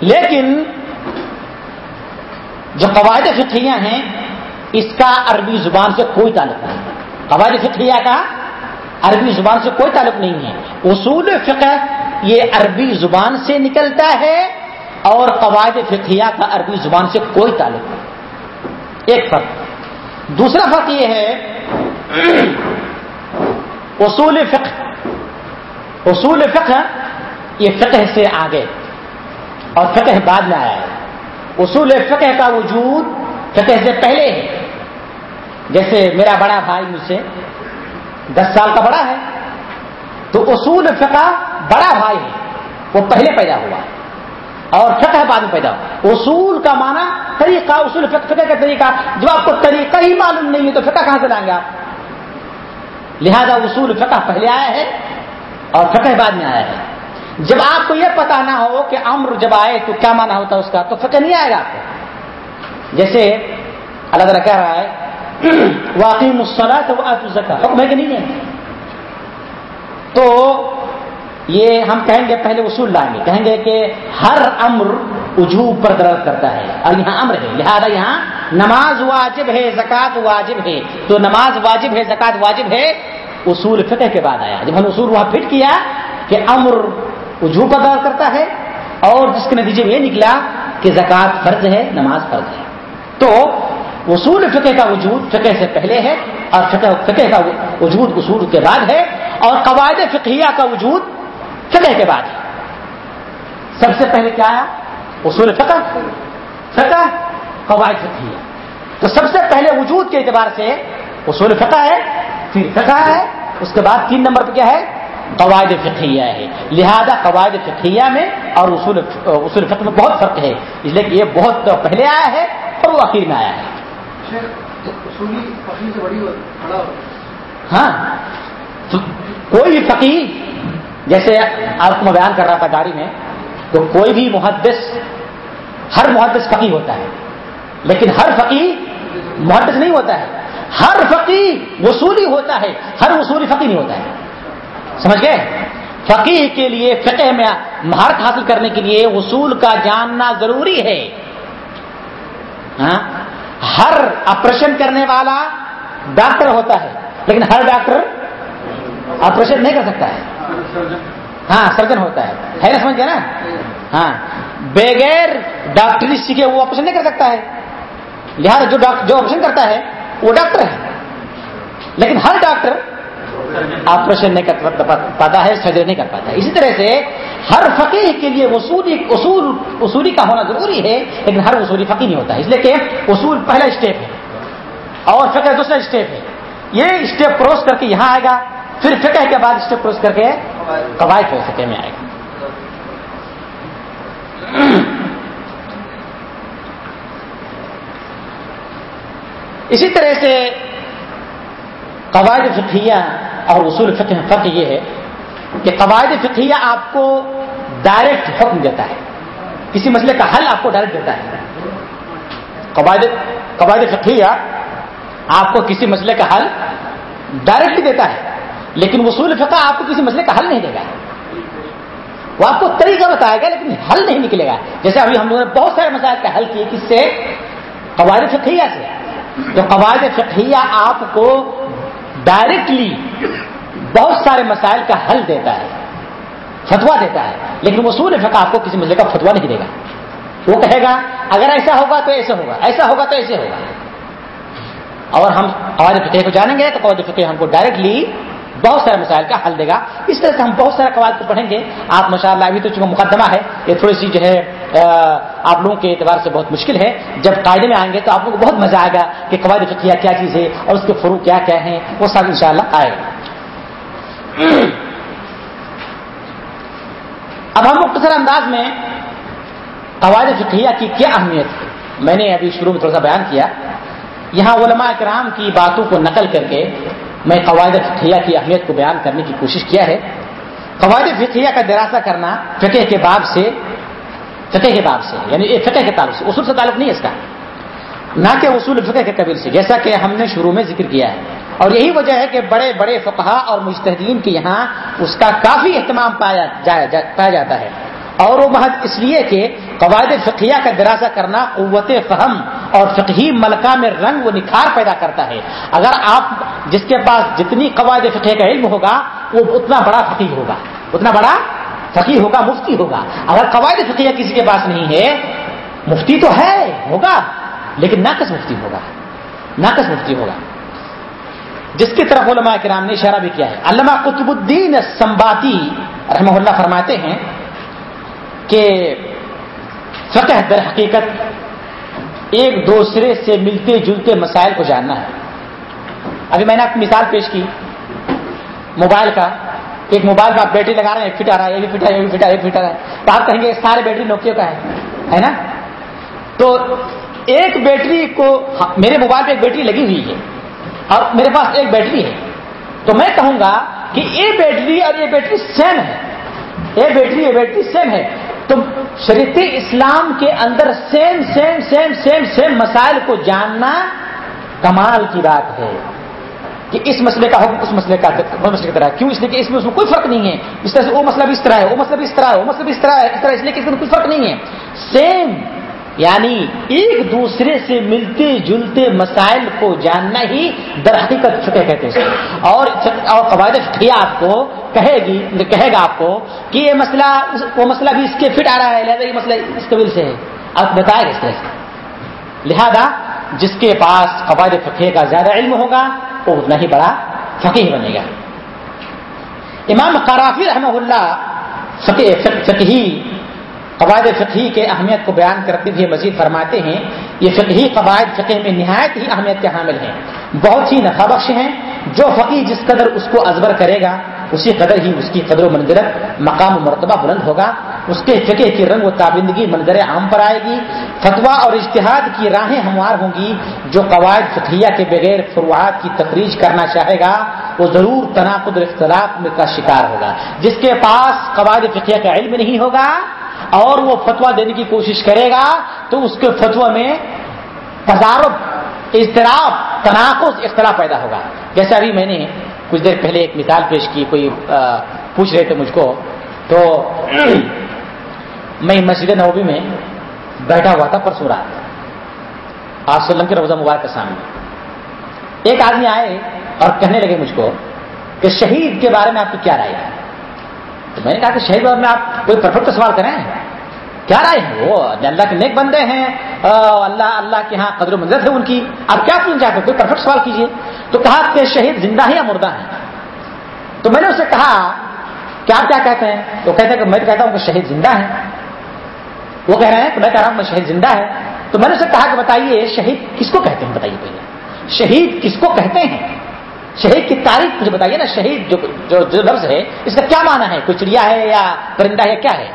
[SPEAKER 2] لیکن جو قواعد فقہیہ ہیں، اس کا عربی زبان سے کوئی تعلق نہیں۔ قواعد فقہیہ کا عربی زبان سے کوئی تعلق نہیں ہے۔ اصول فقہ یہ عربی زبان سے نکلتا ہے اور قواعد فقہیہ کا عربی زبان سے کوئی تعلق نہیں۔ ایک فرق۔ دوسرا فرق یہ ہے، اصول فقہ۔ اصول فقہ یہ فقہ سے آگے، اور فقہ بعد میں آیا ہے۔ اصول فقہ کا وجود فقہ سے پہلے ہے۔ جیسے میرا بڑا بھائی مجھ سے دس سال کا بڑا ہے، تو اصول فقہ بڑا بھائی ہے، وہ پہلے پیدا ہوا۔ ہے اور فقہ بعد میں پیدا اصول کا معنی طریقہ، اصول فقہ کا طریقہ۔ جو آپ کو طریقہ ہی معلوم نہیں ہے تو فقہ کہاں سے لائیں گے آپ؟ لہذا اصول فقہ پہلے آیا ہے اور فقہ بعد میں آیا ہے۔ جب آپ کو یہ پتا نہ ہو کہ امر جب آئے تو کیا مانا ہوتا ہے اس کا، تو فقہ نہیں آئے گا آپ کو۔ جیسے اللہ تعالیٰ کہہ رہا ہے واقعی مسلح تو حکم ہے کہ نہیں ہے؟ تو یہ ہم کہیں گے پہلے اصول لائیں گے۔ کہیں گے کہ ہر امر وجوب پر درد کرتا ہے اور یہاں امر ہے۔ لہذا یہاں نماز واجب ہے، زکوٰۃ واجب ہے۔ تو نماز واجب ہے، زکوٰۃ واجب ہے۔ اصول فقہ کے بعد آیا۔ جب ہم اصول وہاں فٹ کیا کہ امر وجوب پر درد کرتا ہے اور جس کے نتیجے میں یہ نکلا کہ زکوٰۃ فرض ہے، نماز فرض ہے۔ تو اصول فقہ کا وجود فقہ سے پہلے ہے اور فقہ فقہ کا وجود اصول کے بعد ہے اور قواعد فقہیہ کا وجود فقہ کے بعد۔ سب سے پہلے کیا آیا؟ اصول فقہ۔ فقہ قواعد فقہیہ تو سب سے پہلے وجود کے اعتبار سے اصول فقہ ہے پھر فقہ ہے اس کے بعد تین نمبر پہ کیا ہے؟ قواعد فقہیہ ہے۔ لہذا قواعد فقہیہ میں اور اصول اصول فقہ میں بہت فرق ہے۔ اس لیے کہ یہ بہت پہلے آیا ہے اور وہ آخر میں آیا ہے۔ ہاں۔ کوئی بھی فقی جیسے آپ کو میں بیان کر رہا تھا گاڑی میں، تو کوئی بھی محدث، ہر محدث فقی ہوتا ہے، لیکن ہر فقی محدث نہیں ہوتا ہے۔ ہر فقی وصولی ہوتا ہے، ہر وصولی فقی نہیں ہوتا ہے۔ سمجھ گئے؟ فقی کے لیے فقہ میں مہارت حاصل کرنے کے لیے اصول کا جاننا ضروری ہے۔ ہاں؟ ہر آپریشن کرنے والا ڈاکٹر ہوتا ہے، لیکن ہر ڈاکٹر آپریشن نہیں کر سکتا ہے۔ ہاں سرجن ہوتا ہے۔ ہے نا سمجھ گئے نا؟ ہاں۔ بغیر ڈاکٹری سیکھے وہ آپریشن نہیں کر سکتا ہے۔ لہٰذا جو جو آپریشن کرتا ہے، وہ ڈاکٹر ہے۔ لیکن ہر ڈاکٹر آپریشن نہیں کر پاتا ہے، سرجری نہیں کر پاتا ہے۔ اسی طرح سے ہر فقیر کے لیے وصولی اصول اصولی کا ہونا ضروری ہے، لیکن ہر وصولی فقیر نہیں ہوتا ہے۔ اس لیے کہ اصول پہلا اسٹیپ ہے اور فقہ دوسرا اسٹیپ ہے۔ یہ اسٹیپ کراس کر کے یہاں آئے گا۔ پھر فقہ کے بعد اسٹیپ کراس کر کے قواعد فقہ میں آئے۔ گا اسی طرح سے قواعد فقہیہ اور اصول فقہ فرق یہ ہے کہ قواعد فقیہ آپ کو ڈائریکٹ حکم دیتا ہے۔ کسی مسئلے کا حل آپ کو ڈائریکٹ دیتا ہے۔ قواعد قواعد فقیہ آپ کو کسی مسئلے کا حل ڈائریکٹ دیتا ہے۔ لیکن وصول فقہ آپ کو کسی مسئلے کا حل نہیں دے گا. وہ آپ کو طریقہ بتائے گا لیکن حل نہیں نکلے گا. جیسے ابھی ہم لوگوں نے بہت سارے مسائل کا حل کیے کس سے؟ قواعد فقیہ سے. تو قواعد فقیہ آپ کو ڈائریکٹلی بہت سارے مسائل کا حل دیتا ہے فتوا دیتا ہے، لیکن وصول فقہ آپ کو کسی مسئلے کا فتوا نہیں دے گا. وہ کہے گا، اگر ایسا ہوگا تو ایسے ہوگا، ایسا ہوگا تو ایسے ہوگا. اور ہم قواعد فقہ کو جانیں گے تو قواعد فقہ ہم کو ڈائریکٹلی بہت سارے مسائل کا حل دے گا۔ اس طرح سے ہم بہت سارے قواعد کو پڑھیں گے۔ آپ ماشاء اللہ ابھی تو چونکہ مقدمہ ہے، یہ تھوڑی سی جو ہے آپ لوگوں کے اعتبار سے بہت مشکل ہے۔ جب قاعدے میں آئیں گے تو آپ لوگوں کو بہت مزہ آئے گا کہ قواعد فقیہ کیا چیز ہے اور اس کے فرو کیا کیا ہیں۔ وہ سب ان شاء اللہ آئے گا۔ اب ہم مختصر انداز میں قواعد فقیہ کی کیا اہمیت ہے۔ میں نے ابھی شروع میں تھوڑا سا بیان کیا۔ یہاں علماء کرام کی باتوں کو نقل کر کے میں قواعد فقیہ کی اہمیت کو بیان کرنے کی کوشش کیا ہے۔ قواعد فقیہ کا دراسہ کرنا فقہ کے باب سے، فقہ کے باب سے یعنی فقہ کے تعلق سے، اصول سے تعلق نہیں ہے اس کا۔ نہ کہ اصول فقہ کے قبیل سے، جیسا کہ ہم نے شروع میں ذکر کیا ہے۔ اور یہی وجہ ہے کہ بڑے بڑے فقہ اور مستحدین کے یہاں اس کا کافی اہتمام پایا پایا جاتا ہے۔ اور وہ محض اس لیے کہ قواعد فقیہ کا دراسہ کرنا قوت فہم اور فقہی ملکہ میں رنگ و نکھار پیدا کرتا ہے۔ اگر آپ جس کے پاس جتنی قواعد فقہ کا علم ہوگا، وہ اتنا بڑا فقیر ہوگا۔ اتنا بڑا فقیر ہوگا، مفتی ہوگا۔ اگر قواعد فقیہ کسی کے پاس نہیں ہے، مفتی تو ہے، ہوگا۔ لیکن ناقص مفتی ہوگا؟ ناقص مفتی ہوگا؟ جس کی طرف علماء کرام نے اشارہ بھی کیا ہے۔ علامہ قطب الدین سمباتی رحمہ اللہ فرماتے ہیں کہ فقہ در حقیقت ایک دوسرے سے ملتے جلتے مسائل کو جاننا ہے۔ ابھی میں نے آپ مثال پیش کی۔ موبائل کا۔ ایک موبائل کا آپ بیٹری لگا رہے ہیں، فٹ آ رہا ہے، یہ بھی فٹ ہے، یہ بھی فٹ ہے، یہ فٹ آ رہا ہے۔ تو آپ کہیں گے سارے بیٹری نوکیو کا ہے ہے نا؟ تو ایک بیٹری کو ہاں، میرے موبائل پہ ایک بیٹری لگی ہوئی ہے اور میرے پاس ایک بیٹری ہے۔ تو میں کہوں گا کہ یہ بیٹری اور یہ بیٹری سیم ہے۔ یہ بیٹری یہ بیٹری سیم ہے۔ تو شریعت اسلام کے اندر same same same same same مسائل کو جاننا کمال کی بات ہے۔ کہ اس مسئلے کا حکم اس مسئلے کا مسئلے کی طرح کیوں؟ اس لیے کہ اس میں اس میں کوئی فرق نہیں ہے۔ اس طرح سے وہ مسئلہ بھی اس طرح ہے، وہ مسئلہ بھی اس طرح ہے، وہ مسئلہ بھی اس طرح ہے، اس طرح اس لیے کہ اس میں کوئی فرق نہیں ہے۔ سیم یعنی ایک دوسرے سے ملتے جلتے مسائل کو جاننا ہی در حقیقت فقہ کہتے ہیں۔ اور اور قواعد فقیہ آپ کو کہے گی، کہے گا آپ کو کہ یہ مسئلہ، وہ مسئلہ بھی اس کے فٹ آ رہا ہے، لہٰذا یہ مسئلہ اس قبل سے ہے۔ آپ بتائے گا اس طرح سے۔ لہذا جس کے پاس قواعد فقہ کا زیادہ علم ہوگا وہ اتنا ہی بڑا فقیر بنے گا امام قرافی رحمہ اللہ فقہی قواعد فقہی کے اہمیت کو بیان کرتے ہوئے مزید فرماتے ہیں، یہ فقہی قواعد فقہ میں نہایت ہی اہمیت کے حامل ہیں۔ بہت ہی نفع بخش ہیں۔ جو فقی جس قدر اس کو ازبر کرے گا، اسی قدر ہی اس کی قدر و منظرت مقام و مرتبہ بلند ہوگا۔ اس کے فقہ کی رنگ و تابندگی منظر عام پر آئے گی۔ فتوا اور اشتہاد کی راہیں ہموار ہوں گی۔ جو قواعد فقیہ کے بغیر فروعات کی تفریج کرنا چاہے گا، وہ ضرور تناقض اختلاف میں کا شکار ہوگا۔ جس کے پاس قواعد فقیہ کا علم نہیں ہوگا اور وہ فتوا دینے کی کوشش کرے گا، تو اس کے فتوا میں تضارب، اضطراب، تناقض، اختلاف پیدا ہوگا۔ جیسے ابھی میں نے کچھ دیر پہلے ایک مثال پیش کی، کوئی پوچھ رہے تھے مجھ کو، تو میں مسجد نوبی میں بیٹھا ہوا تھا، پرسوں رات۔ آپ سلم کے روزہ مبارک کے سامنے۔ ایک آدمی آئے اور کہنے لگے مجھ کو کہ شہید کے بارے میں آپ کی کیا رائے ہے؟ تو میں نے کہا کہ شہید بارے میں آپ کوئی پرفیکٹ سوال کریں۔ کیا رائے ہے؟ وہ اللہ کے نیک بندے ہیں اللہ اللہ کے ہاں قدر و منظر ہے ان کی۔ آپ کیا پوچھنا چاہتے ہیں کوئی پرفیکٹ سوال کیجیے تو کہا کہ شہید زندہ ہے یا مردہ ہے تو میں نے اسے کہا کہ آپ کیا کہتے ہیں؟ وہ کہتے ہیں کہ میں کہتا ہوں کہ شہید زندہ ہے وہ کہہ رہے ہیں کہ میں کہہ رہا ہوں کہ شہید زندہ ہے تو میں نے اسے کہا کہ بتائیے شہید کس کو کہتے ہیں؟ بتائیے پہلے۔ شہید کس کو کہتے ہیں؟ شہید کی تاریخ مجھے بتائیے نا شہید جو جو, جو لفظ ہے اس کا کیا معنی ہے؟ کوئی چڑیا ہے یا پرندہ ہے کیا ہے؟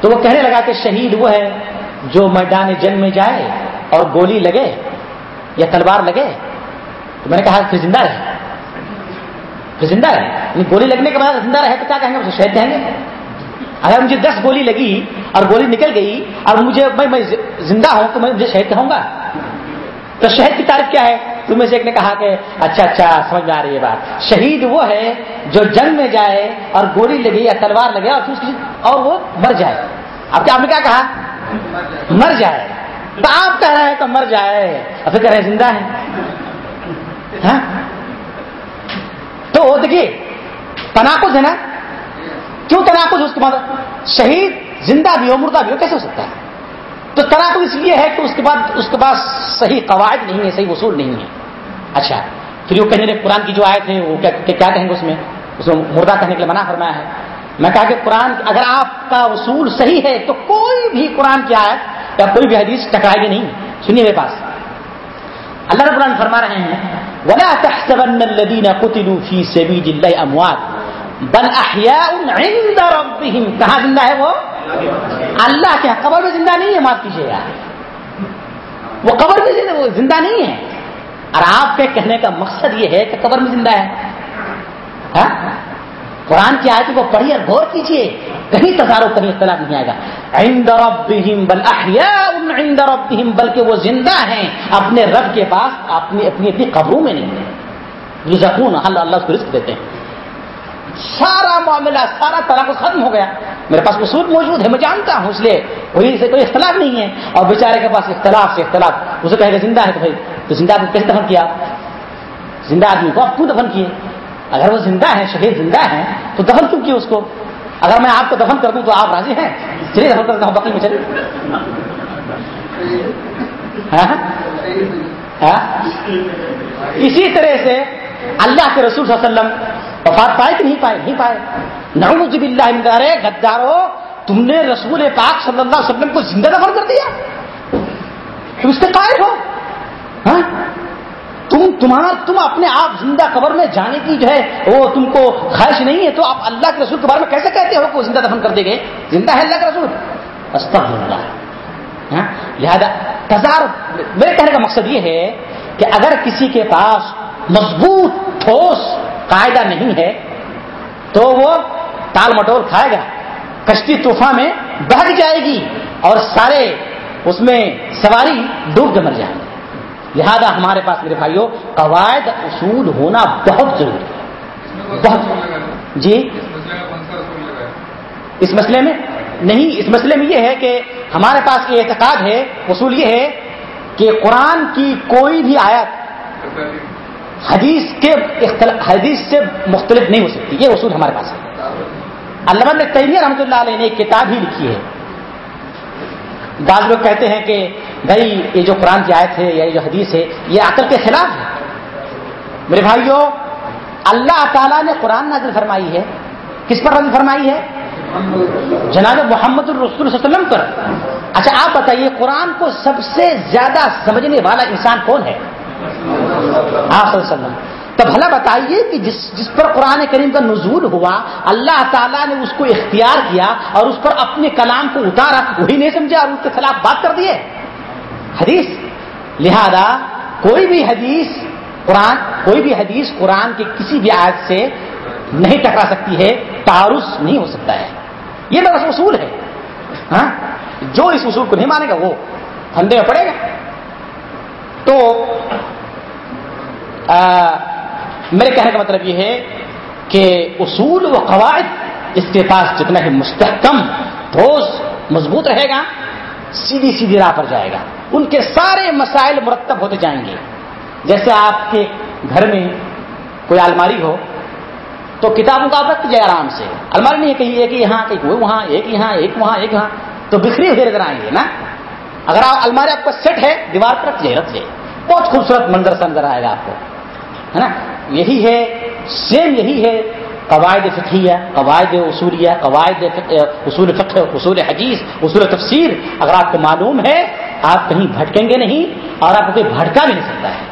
[SPEAKER 2] تو وہ کہنے لگا کہ شہید وہ ہے جو میدان جنگ میں جائے اور گولی لگے یا تلوار لگے تو میں نے کہا پھر زندہ رہے۔ تو زندہ ہے یعنی گولی لگنے کے بعد زندہ رہے تو کیا کہیں گے؟ شہید کہیں گے۔ اگر مجھے دس گولی لگی اور گولی نکل گئی اور مجھے میں میں زندہ ہوں تو میں مجھے شہید کہوں گا؟ تو شہید کی تعریف کیا ہے؟ تم میں سے ایک نے کہا کہ اچھا اچھا سمجھ میں آ رہی ہے بات۔ شہید وہ ہے جو جنگ میں جائے اور گولی لگے یا تلوار لگے اور اور وہ مر جائے۔ اب کیا آپ نے کیا کہا؟ مر جائے۔ تو آپ کہہ رہے ہیں کہ مر جائے اور پھر کہہ رہے زندہ ہے ہاں؟ تو دیکھیے، تناقض ہے نا؟ کیوں تناقض؟ اس کے بعد شہید زندہ بھی ہو، مردہ بھی ہو، کیسے ہو سکتا ہے؟ تو تناقض اس لیے ہے کہ اس کے بعد، اس کے بعد صحیح قواعد نہیں ہے، صحیح اصول نہیں ہے۔ اچھا پھر وہ کہنے قرآن کی جو آئے تھے وہ کیا کہیں گے اس میں؟ اس میں مردہ کہنے کے لیے منع فرمایا ہے۔ میں کہا کہ قرآن اگر آپ کا اصول صحیح ہے، تو کوئی بھی قرآن کی آیت یا کوئی بھی حدیث ٹکرائے گی نہیں۔ سنیے میرے پاس۔ اللہ رب العالمین فرما رہے ہیں ولا تحسبن الذين قتلوا في سبيل الله اموات بل احياء عند ربهم. کہاں زندہ ہے وہ؟ اللہ کے قبر میں زندہ نہیں ہے معاف کیجیے۔ گا وہ قبر میں زندہ, وہ زندہ نہیں ہے۔ اور آپ کے کہنے کا مقصد یہ ہے کہ قبر میں زندہ ہے۔ ہاں؟ قرآن کی آیت کو پڑھیے اور غور کیجیے کہیں تزارو کہیں اختلاف نہیں آئے گا۔ عند ربهم بل احیاء، عند ربهم بلکہ وہ زندہ ہیں، اپنے رب کے پاس اپنی اپنی اپنی قبروں میں نہیں ہے یزقون اللہ اللہ اس کو رزق دیتے ہیں۔ سارا معاملہ، سارا طرح ختم ہو گیا۔ میرے پاس اصول موجود ہے، میں جانتا ہوں، اس لیے کوئی سے کوئی اختلاف نہیں ہے۔ اور بیچارے کے پاس اختلاف سے اختلاف۔ اسے کہے گا زندہ ہے تو بھائی، تو زندہ آدمی کیسے دفن کیا؟ زندہ آدمی کو آپ کیوں دفن کیے؟ اگر وہ زندہ ہے، شہید زندہ ہے، تو دفن کیوں کیے اس کو؟ اگر میں آپ کو دفن کر دوں تو آپ راضی ہیں؟ چلیے، دفن کرتا ہوں بکری میں چلیے ہاں؟ ہاں؟ اسی طرح سے اللہ کے رسول صلی اللہ علیہ وسلم وفات پائے کہ نہیں پائے؟ نہیں پائے۔ نعوذ باللہ من دارے گدارو تم نے رسول پاک صلی اللہ علیہ وسلم کو زندہ دفن کر دیا۔ تم اس سے قائل ہو؟ ہاں؟ تم تمہارا تم اپنے آپ زندہ قبر میں جانے کی جو ہے، وہ تم کو خواہش نہیں ہے، تو آپ اللہ کے رسول کے بارے میں کیسے کہتے ہو کہ وہ زندہ دفن کر دے گئے؟ زندہ ہے اللہ کا رسول؟ اللہ ہاں؟ لہذا تزار میرے کہنے کا مقصد یہ ہے کہ اگر کسی کے پاس مضبوط ٹھوس قاعدہ نہیں ہے، تو وہ ٹال مٹول کھائے گا، کشتی طوفان میں بہگ جائے گی اور سارے اس میں سواری ڈوب کے مر جائیں گے۔ لہذا ہمارے پاس میرے بھائیوں قواعد اصول ہونا بہت ضروری ہے۔ بہت۔ جی؟ اس مسئلے میں؟ نہیں، اس مسئلے میں یہ ہے کہ ہمارے پاس یہ اعتقاد ہے، اصول یہ ہے کہ قرآن کی کوئی بھی آیت حدیث کے حدیث سے مختلف نہیں ہو سکتی۔ یہ اصول ہمارے پاس ہے۔ علامہ نے تیمیہ رحمۃ اللہ علیہ نے ایک کتاب ہی لکھی ہے۔ بعض لوگ کہتے ہیں کہ بھائی یہ جو قرآن کی آیت ہے یا یہ جو حدیث ہے، یہ عقل کے خلاف ہے۔ میرے بھائیوں اللہ تعالیٰ نے قرآن نازل فرمائی ہے۔ کس پر نازل فرمائی ہے؟ جناب محمد الرسول صلی اللہ علیہ وسلم پر۔ اچھا آپ بتائیے، قرآن کو سب سے زیادہ سمجھنے والا انسان کون ہے؟ آپ وسلم۔ تو بھلا بتائیے کہ جس جس پر قرآن کریم کا نزول ہوا، اللہ تعالیٰ نے اس کو اختیار کیا اور اس پر اپنے کلام کو اتارا وہی نہیں سمجھا اور اس کے خلاف بات کر دیے؟ حدیث. لہذا کوئی بھی حدیث قرآن، کوئی بھی حدیث قرآن کے کسی بھی آیت سے نہیں ٹکرا سکتی ہے تعارف نہیں ہو سکتا ہے۔ یہ بس اصول ہے۔ ہاں؟ جو اس اصول کو نہیں مانے گا، وہ پھندے میں پڑے گا۔ تو میرے کہنے کا مطلب یہ ہے کہ اصول و قواعد اس کے پاس جتنا ہی مستحکم، ٹھوس، مضبوط رہے گا، سیدھی سیدھی راہ پر جائے گا۔ ان کے سارے مسائل مرتب ہوتے جائیں گے۔ جیسے آپ کے گھر میں کوئی الماری ہو، تو کتابوں کا آپ رکھ جائے آرام سے۔ الماری نہیں ہے کہیں ایک یہاں کہیں وہ وہاں، ایک یہاں، ایک وہاں ایک وہاں، تو بکھری ہوئے نظر آئیں گے نا؟ اگر آپ الماری آپ کا سیٹ ہے، دیوار پر رکھ جائے رکھ جائے بہت خوبصورت منظر سے نظر آئے گا آپ کو، ہے نا؟ یہی ہے سیم یہی ہے، قواعد فقہیہ، قواعد اصولیہ، قواعد اصول فقہ، اصول حدیث، اصول تفسیر، اگر آپ کو معلوم ہے، آپ کہیں بھٹکیں گے نہیں اور آپ کو کوئی بھٹکا بھی نہیں سکتا ہے۔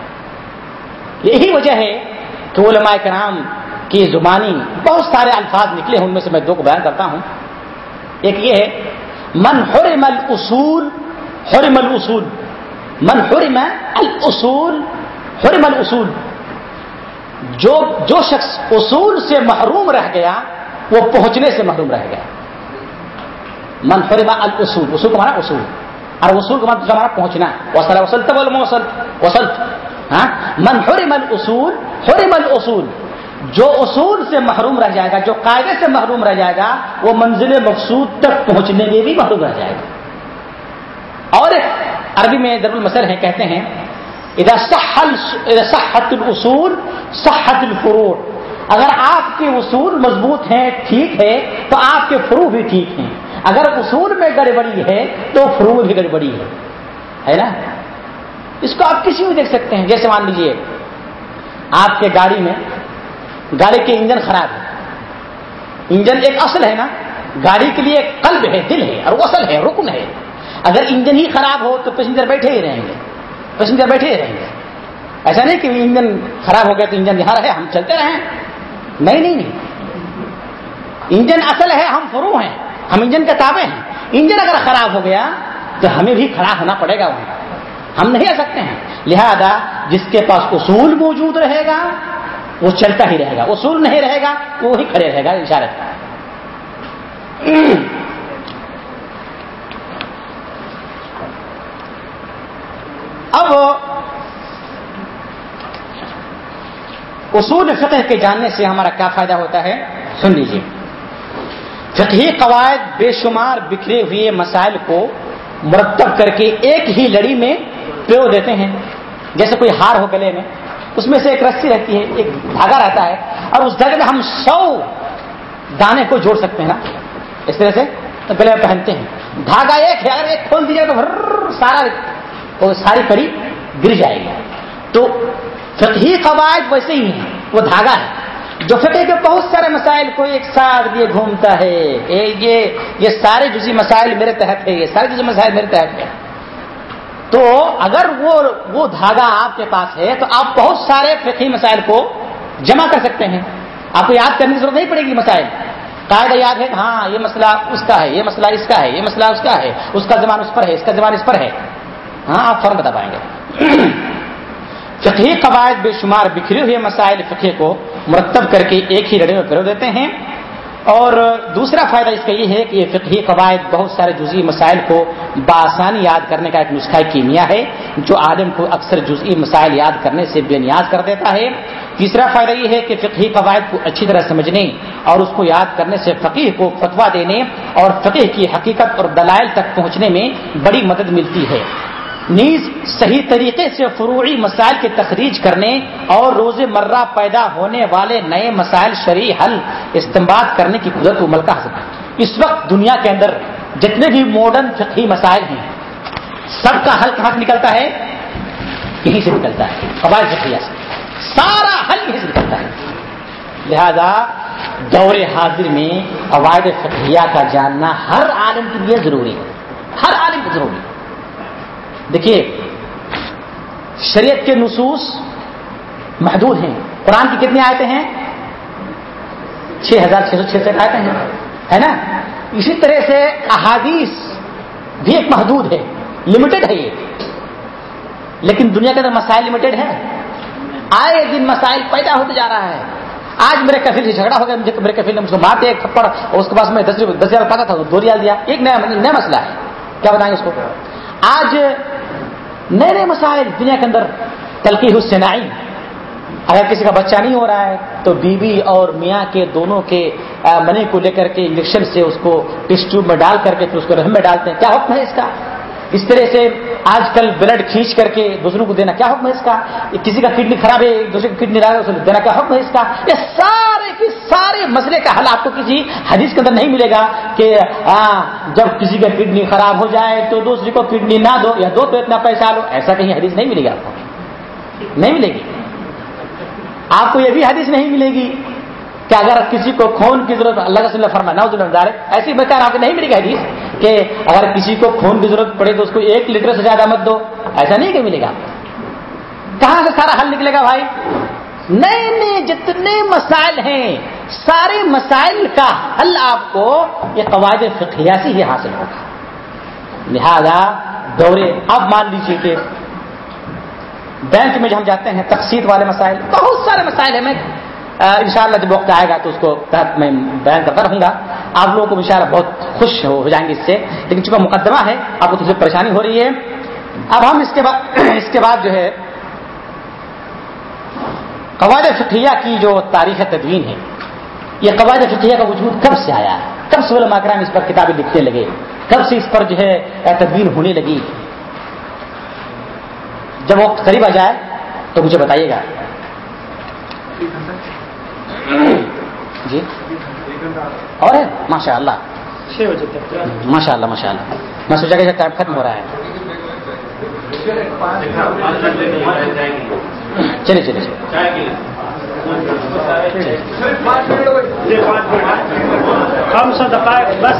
[SPEAKER 2] یہی وجہ ہے کہ علماء کرام کی زبانی بہت سارے الفاظ نکلے ہیں، ان میں سے میں دو کو بیان کرتا ہوں۔ ایک یہ ہے، من حرم الاصول حرم الاصول، من حرم الاصول حرم الاصول جو جو شخص اصول سے محروم رہ گیا، وہ پہنچنے سے محروم رہ گیا۔ من فرما الاصول، اصول کا اصول۔ اور اصول کا مانا ہمارا پہنچنا وصل وصل تب وصل وصل ہاں؟ من حرم الاصول حرم الاصول۔ جو اصول سے محروم رہ جائے گا، جو قاعدے سے محروم رہ جائے گا، وہ منزل مقصود تک پہنچنے میں بھی محروم رہ جائے گا۔ اور ایک عربی میں در المسل ہے کہتے ہیں اذا صحت الاصول، صحت الفروع. اگر آپ کے اصول مضبوط ہیں، ٹھیک ہے تو آپ کے فرو بھی ٹھیک ہیں. اگر اصول میں گڑبڑی ہے، تو فرو میں بھی گڑبڑی ہے. ہے نا؟ اس کو آپ کسی بھی دیکھ سکتے ہیں. جیسے مان لیجیے آپ کے گاڑی میں، گاڑی کے انجن خراب ہے. انجن ایک اصل ہے نا؟ گاڑی کے لیے ایک قلب ہے، دل ہے، اور اصل ہے، رکن ہے. اگر انجن ہی خراب ہو، تو پیسنجر بیٹھے ہی رہیں گے. پیسنجر بیٹھے ہی رہیں گے۔ ایسا نہیں کہ انجن خراب ہو گیا تو انجن یہاں رہے، ہم چلتے رہیں۔ نہیں نہیں نہیں۔ انجن اصل ہے، ہم فرو ہیں، ہم انجن کے تابے ہیں۔ انجن اگر خراب ہو گیا تو ہمیں بھی کھڑا ہونا پڑے گا۔ وہاں ہم نہیں آ سکتے ہیں۔ لہذا جس کے پاس اصول موجود رہے گا، وہ چلتا ہی رہے گا۔ اصول نہیں رہے گا، وہ وہی کھڑے رہے گا اشارت اب اصول فقہ کے جاننے سے ہمارا کیا فائدہ ہوتا ہے؟ سن لیجیے فقہی قواعد بے شمار بکھرے ہوئے مسائل کو مرتب کر کے ایک ہی لڑی میں پیو دیتے ہیں۔ جیسے کوئی ہار ہو گلے میں، اس میں سے ایک رسی رہتی ہے، ایک دھاگا رہتا ہے، اور اس دھاگے میں ہم سو دانے کو جوڑ سکتے ہیں نا۔ اس طرح سے گلے میں پہنتے ہیں۔ دھاگا ایک ہے، اگر ایک کھول دیا تو سارا ساری کڑی گر جائے گی۔ تو فقہی قواعد ویسے ہی ہیں، وہ دھاگا ہے۔ جو فقہ کے بہت سارے مسائل کو ایک ساتھ یہ گھومتا ہے یہ یہ سارے جزی مسائل میرے تحت ہے یہ سارے جزی مسائل میرے تحت ہے تو اگر وہ وہ دھاگا آپ کے پاس ہے، تو آپ بہت سارے فقہی مسائل کو جمع کر سکتے ہیں۔ آپ کو یاد کرنے کی ضرورت نہیں پڑے گی مسائل۔ قاعدہ یاد ہے ہاں یہ مسئلہ اس کا ہے، یہ مسئلہ اس کا ہے، یہ مسئلہ اس کا ہے، اس کا زبان اس پر ہے، اس کا زبان اس پر ہے۔ ہاں آپ فوراً بتا پائیں گے۔ فقہی قواعد بے شمار بکھرے ہوئے مسائل فقہ کو مرتب کر کے ایک ہی رڑے میں پھرو دیتے ہیں۔ اور دوسرا فائدہ اس کا یہ ہے کہ یہ فقہی قواعد بہت سارے جزئی مسائل کو بآسانی یاد کرنے کا ایک نسخہ کیمیا ہے، جو عالم کو اکثر جزئی مسائل یاد کرنے سے بے نیاز کر دیتا ہے۔ تیسرا فائدہ یہ ہے کہ فقہی قواعد کو اچھی طرح سمجھنے اور اس کو یاد کرنے سے فقیر کو فتوا دینے اور فقہ کی حقیقت اور دلائل تک پہنچنے میں بڑی مدد ملتی ہے۔ نیز صحیح طریقے سے فروعی مسائل کی تخریج کرنے اور روز مرہ پیدا ہونے والے نئے مسائل شرعی حل استعمال کرنے کی قدرت کو ملکہ حاصل اس وقت دنیا کے اندر جتنے بھی ماڈرن فقہی مسائل ہیں، سب کا حل کہاں سے نکلتا ہے؟ یہیں سے نکلتا ہے، قواعد فقیہ سے۔ سارا حل یہیں سے نکلتا ہے۔ لہذا دور حاضر میں قواعد فقیہ کا جاننا ہر عالم کے لیے ضروری ہے۔ ہر عالم کو ضروری ہے۔ دیکھیے، شریعت کے نصوص محدود ہیں۔ قرآن کی کتنی آیتیں ہیں؟ چھ ہزار چھ سو چھ آیتیں ہیں، ہے نا؟ اسی طرح سے احادیث بھی ایک محدود ہے لمیٹڈ ہے یہ۔ لیکن دنیا کے اندر مسائل لمیٹڈ ہے آئے دن مسائل پیدا ہوتے جا رہا ہے۔ آج میرے کفیل سے جھگڑا ہو گیا، مجھے میرے کفیل نے مجھ کو مار دیا، ایک تھپڑ، اور اس کے پاس میں دس دس ہزار پاتا تھا دو ریال دیا۔ ایک نیا نیا مسئلہ ہے۔ کیا بتائیں اس کو؟ آج نئے نئے مسائل دنیا کے اندر تلقی حسین اگر کسی کا بچہ نہیں ہو رہا ہے، تو بیوی اور میاں کے دونوں کے منی کو لے کر کے انجیکشن سے اس کو ٹیسٹ ٹیوب میں ڈال کر کے پھر اس کو رحم میں ڈالتے ہیں۔ کیا حکم ہے اس کا؟ اس طرح سے آج کل بلڈ کھینچ کر کے دوسروں کو دینا کیا حکم ہے اس کا؟ کسی کا کڈنی خراب ہے دوسرے کی کڈنی دینا کیا حکم ہے اس کا؟ یہ سارے کے سارے مسئلے کا حل آپ کو کسی حدیث کے اندر نہیں ملے گا کہ جب کسی کا کڈنی خراب ہو جائے تو دوسری کو کڈنی نہ دو یا دو تو اتنا پیسہ لو، ایسا کہیں حدیث نہیں ملے گا آپ کو؟ نہیں ملے گی۔ آپ کو یہ بھی حدیث نہیں ملے گی۔ کہ اگر کسی کو خون کی ضرورت اللہ کا فرما نہ ایسی بکار آپ کو نہیں ملے گی حدیث کہ اگر کسی کو خون کی ضرورت پڑے تو اس کو ایک لیٹر سے زیادہ مت دو۔ ایسا نہیں کہ ملے گا۔ کہاں سے سارا حل نکلے گا بھائی؟ نئے نئے جتنے مسائل ہیں، سارے مسائل کا حل آپ کو یہ قواعد فقیہ سے ہی حاصل ہوگا۔ لہذا دورے اب مان لیجیے کہ بینک میں جو ہم جاتے ہیں، تقسیط والے مسائل، بہت سارے مسائل ہیں۔ میں انشاءاللہ جب وقت آئے گا تو اس کو میں بیان کرتا رہوں گا۔ آپ لوگوں کو انشاءاللہ بہت خوش ہو جائیں گے اس سے۔ لیکن چونکہ مقدمہ ہے، آپ کو تجھے پریشانی ہو رہی ہے۔ اب ہم اس کے بعد، اس کے بعد جو ہے، قواعد فقیہ کی جو تاریخ تدوین ہے، یہ قواعد فقیہ کا وجود کب سے آیا؟ کب سے علماء کرام اس پر کتابیں لکھنے لگے؟ کب سے اس پر جو ہے تدوین ہونے لگی؟ جب وقت قریب آ جائے تو مجھے بتائیے گا۔ جی؟ اور ہے؟ ماشاء اللہ
[SPEAKER 1] چھ بجے تک
[SPEAKER 2] ماشاء اللہ ماشاء اللہ میں سوچا کہ ٹائم ختم ہو رہا ہے۔ چلیے چلیے۔ چلیے
[SPEAKER 1] خمس دقائق بس۔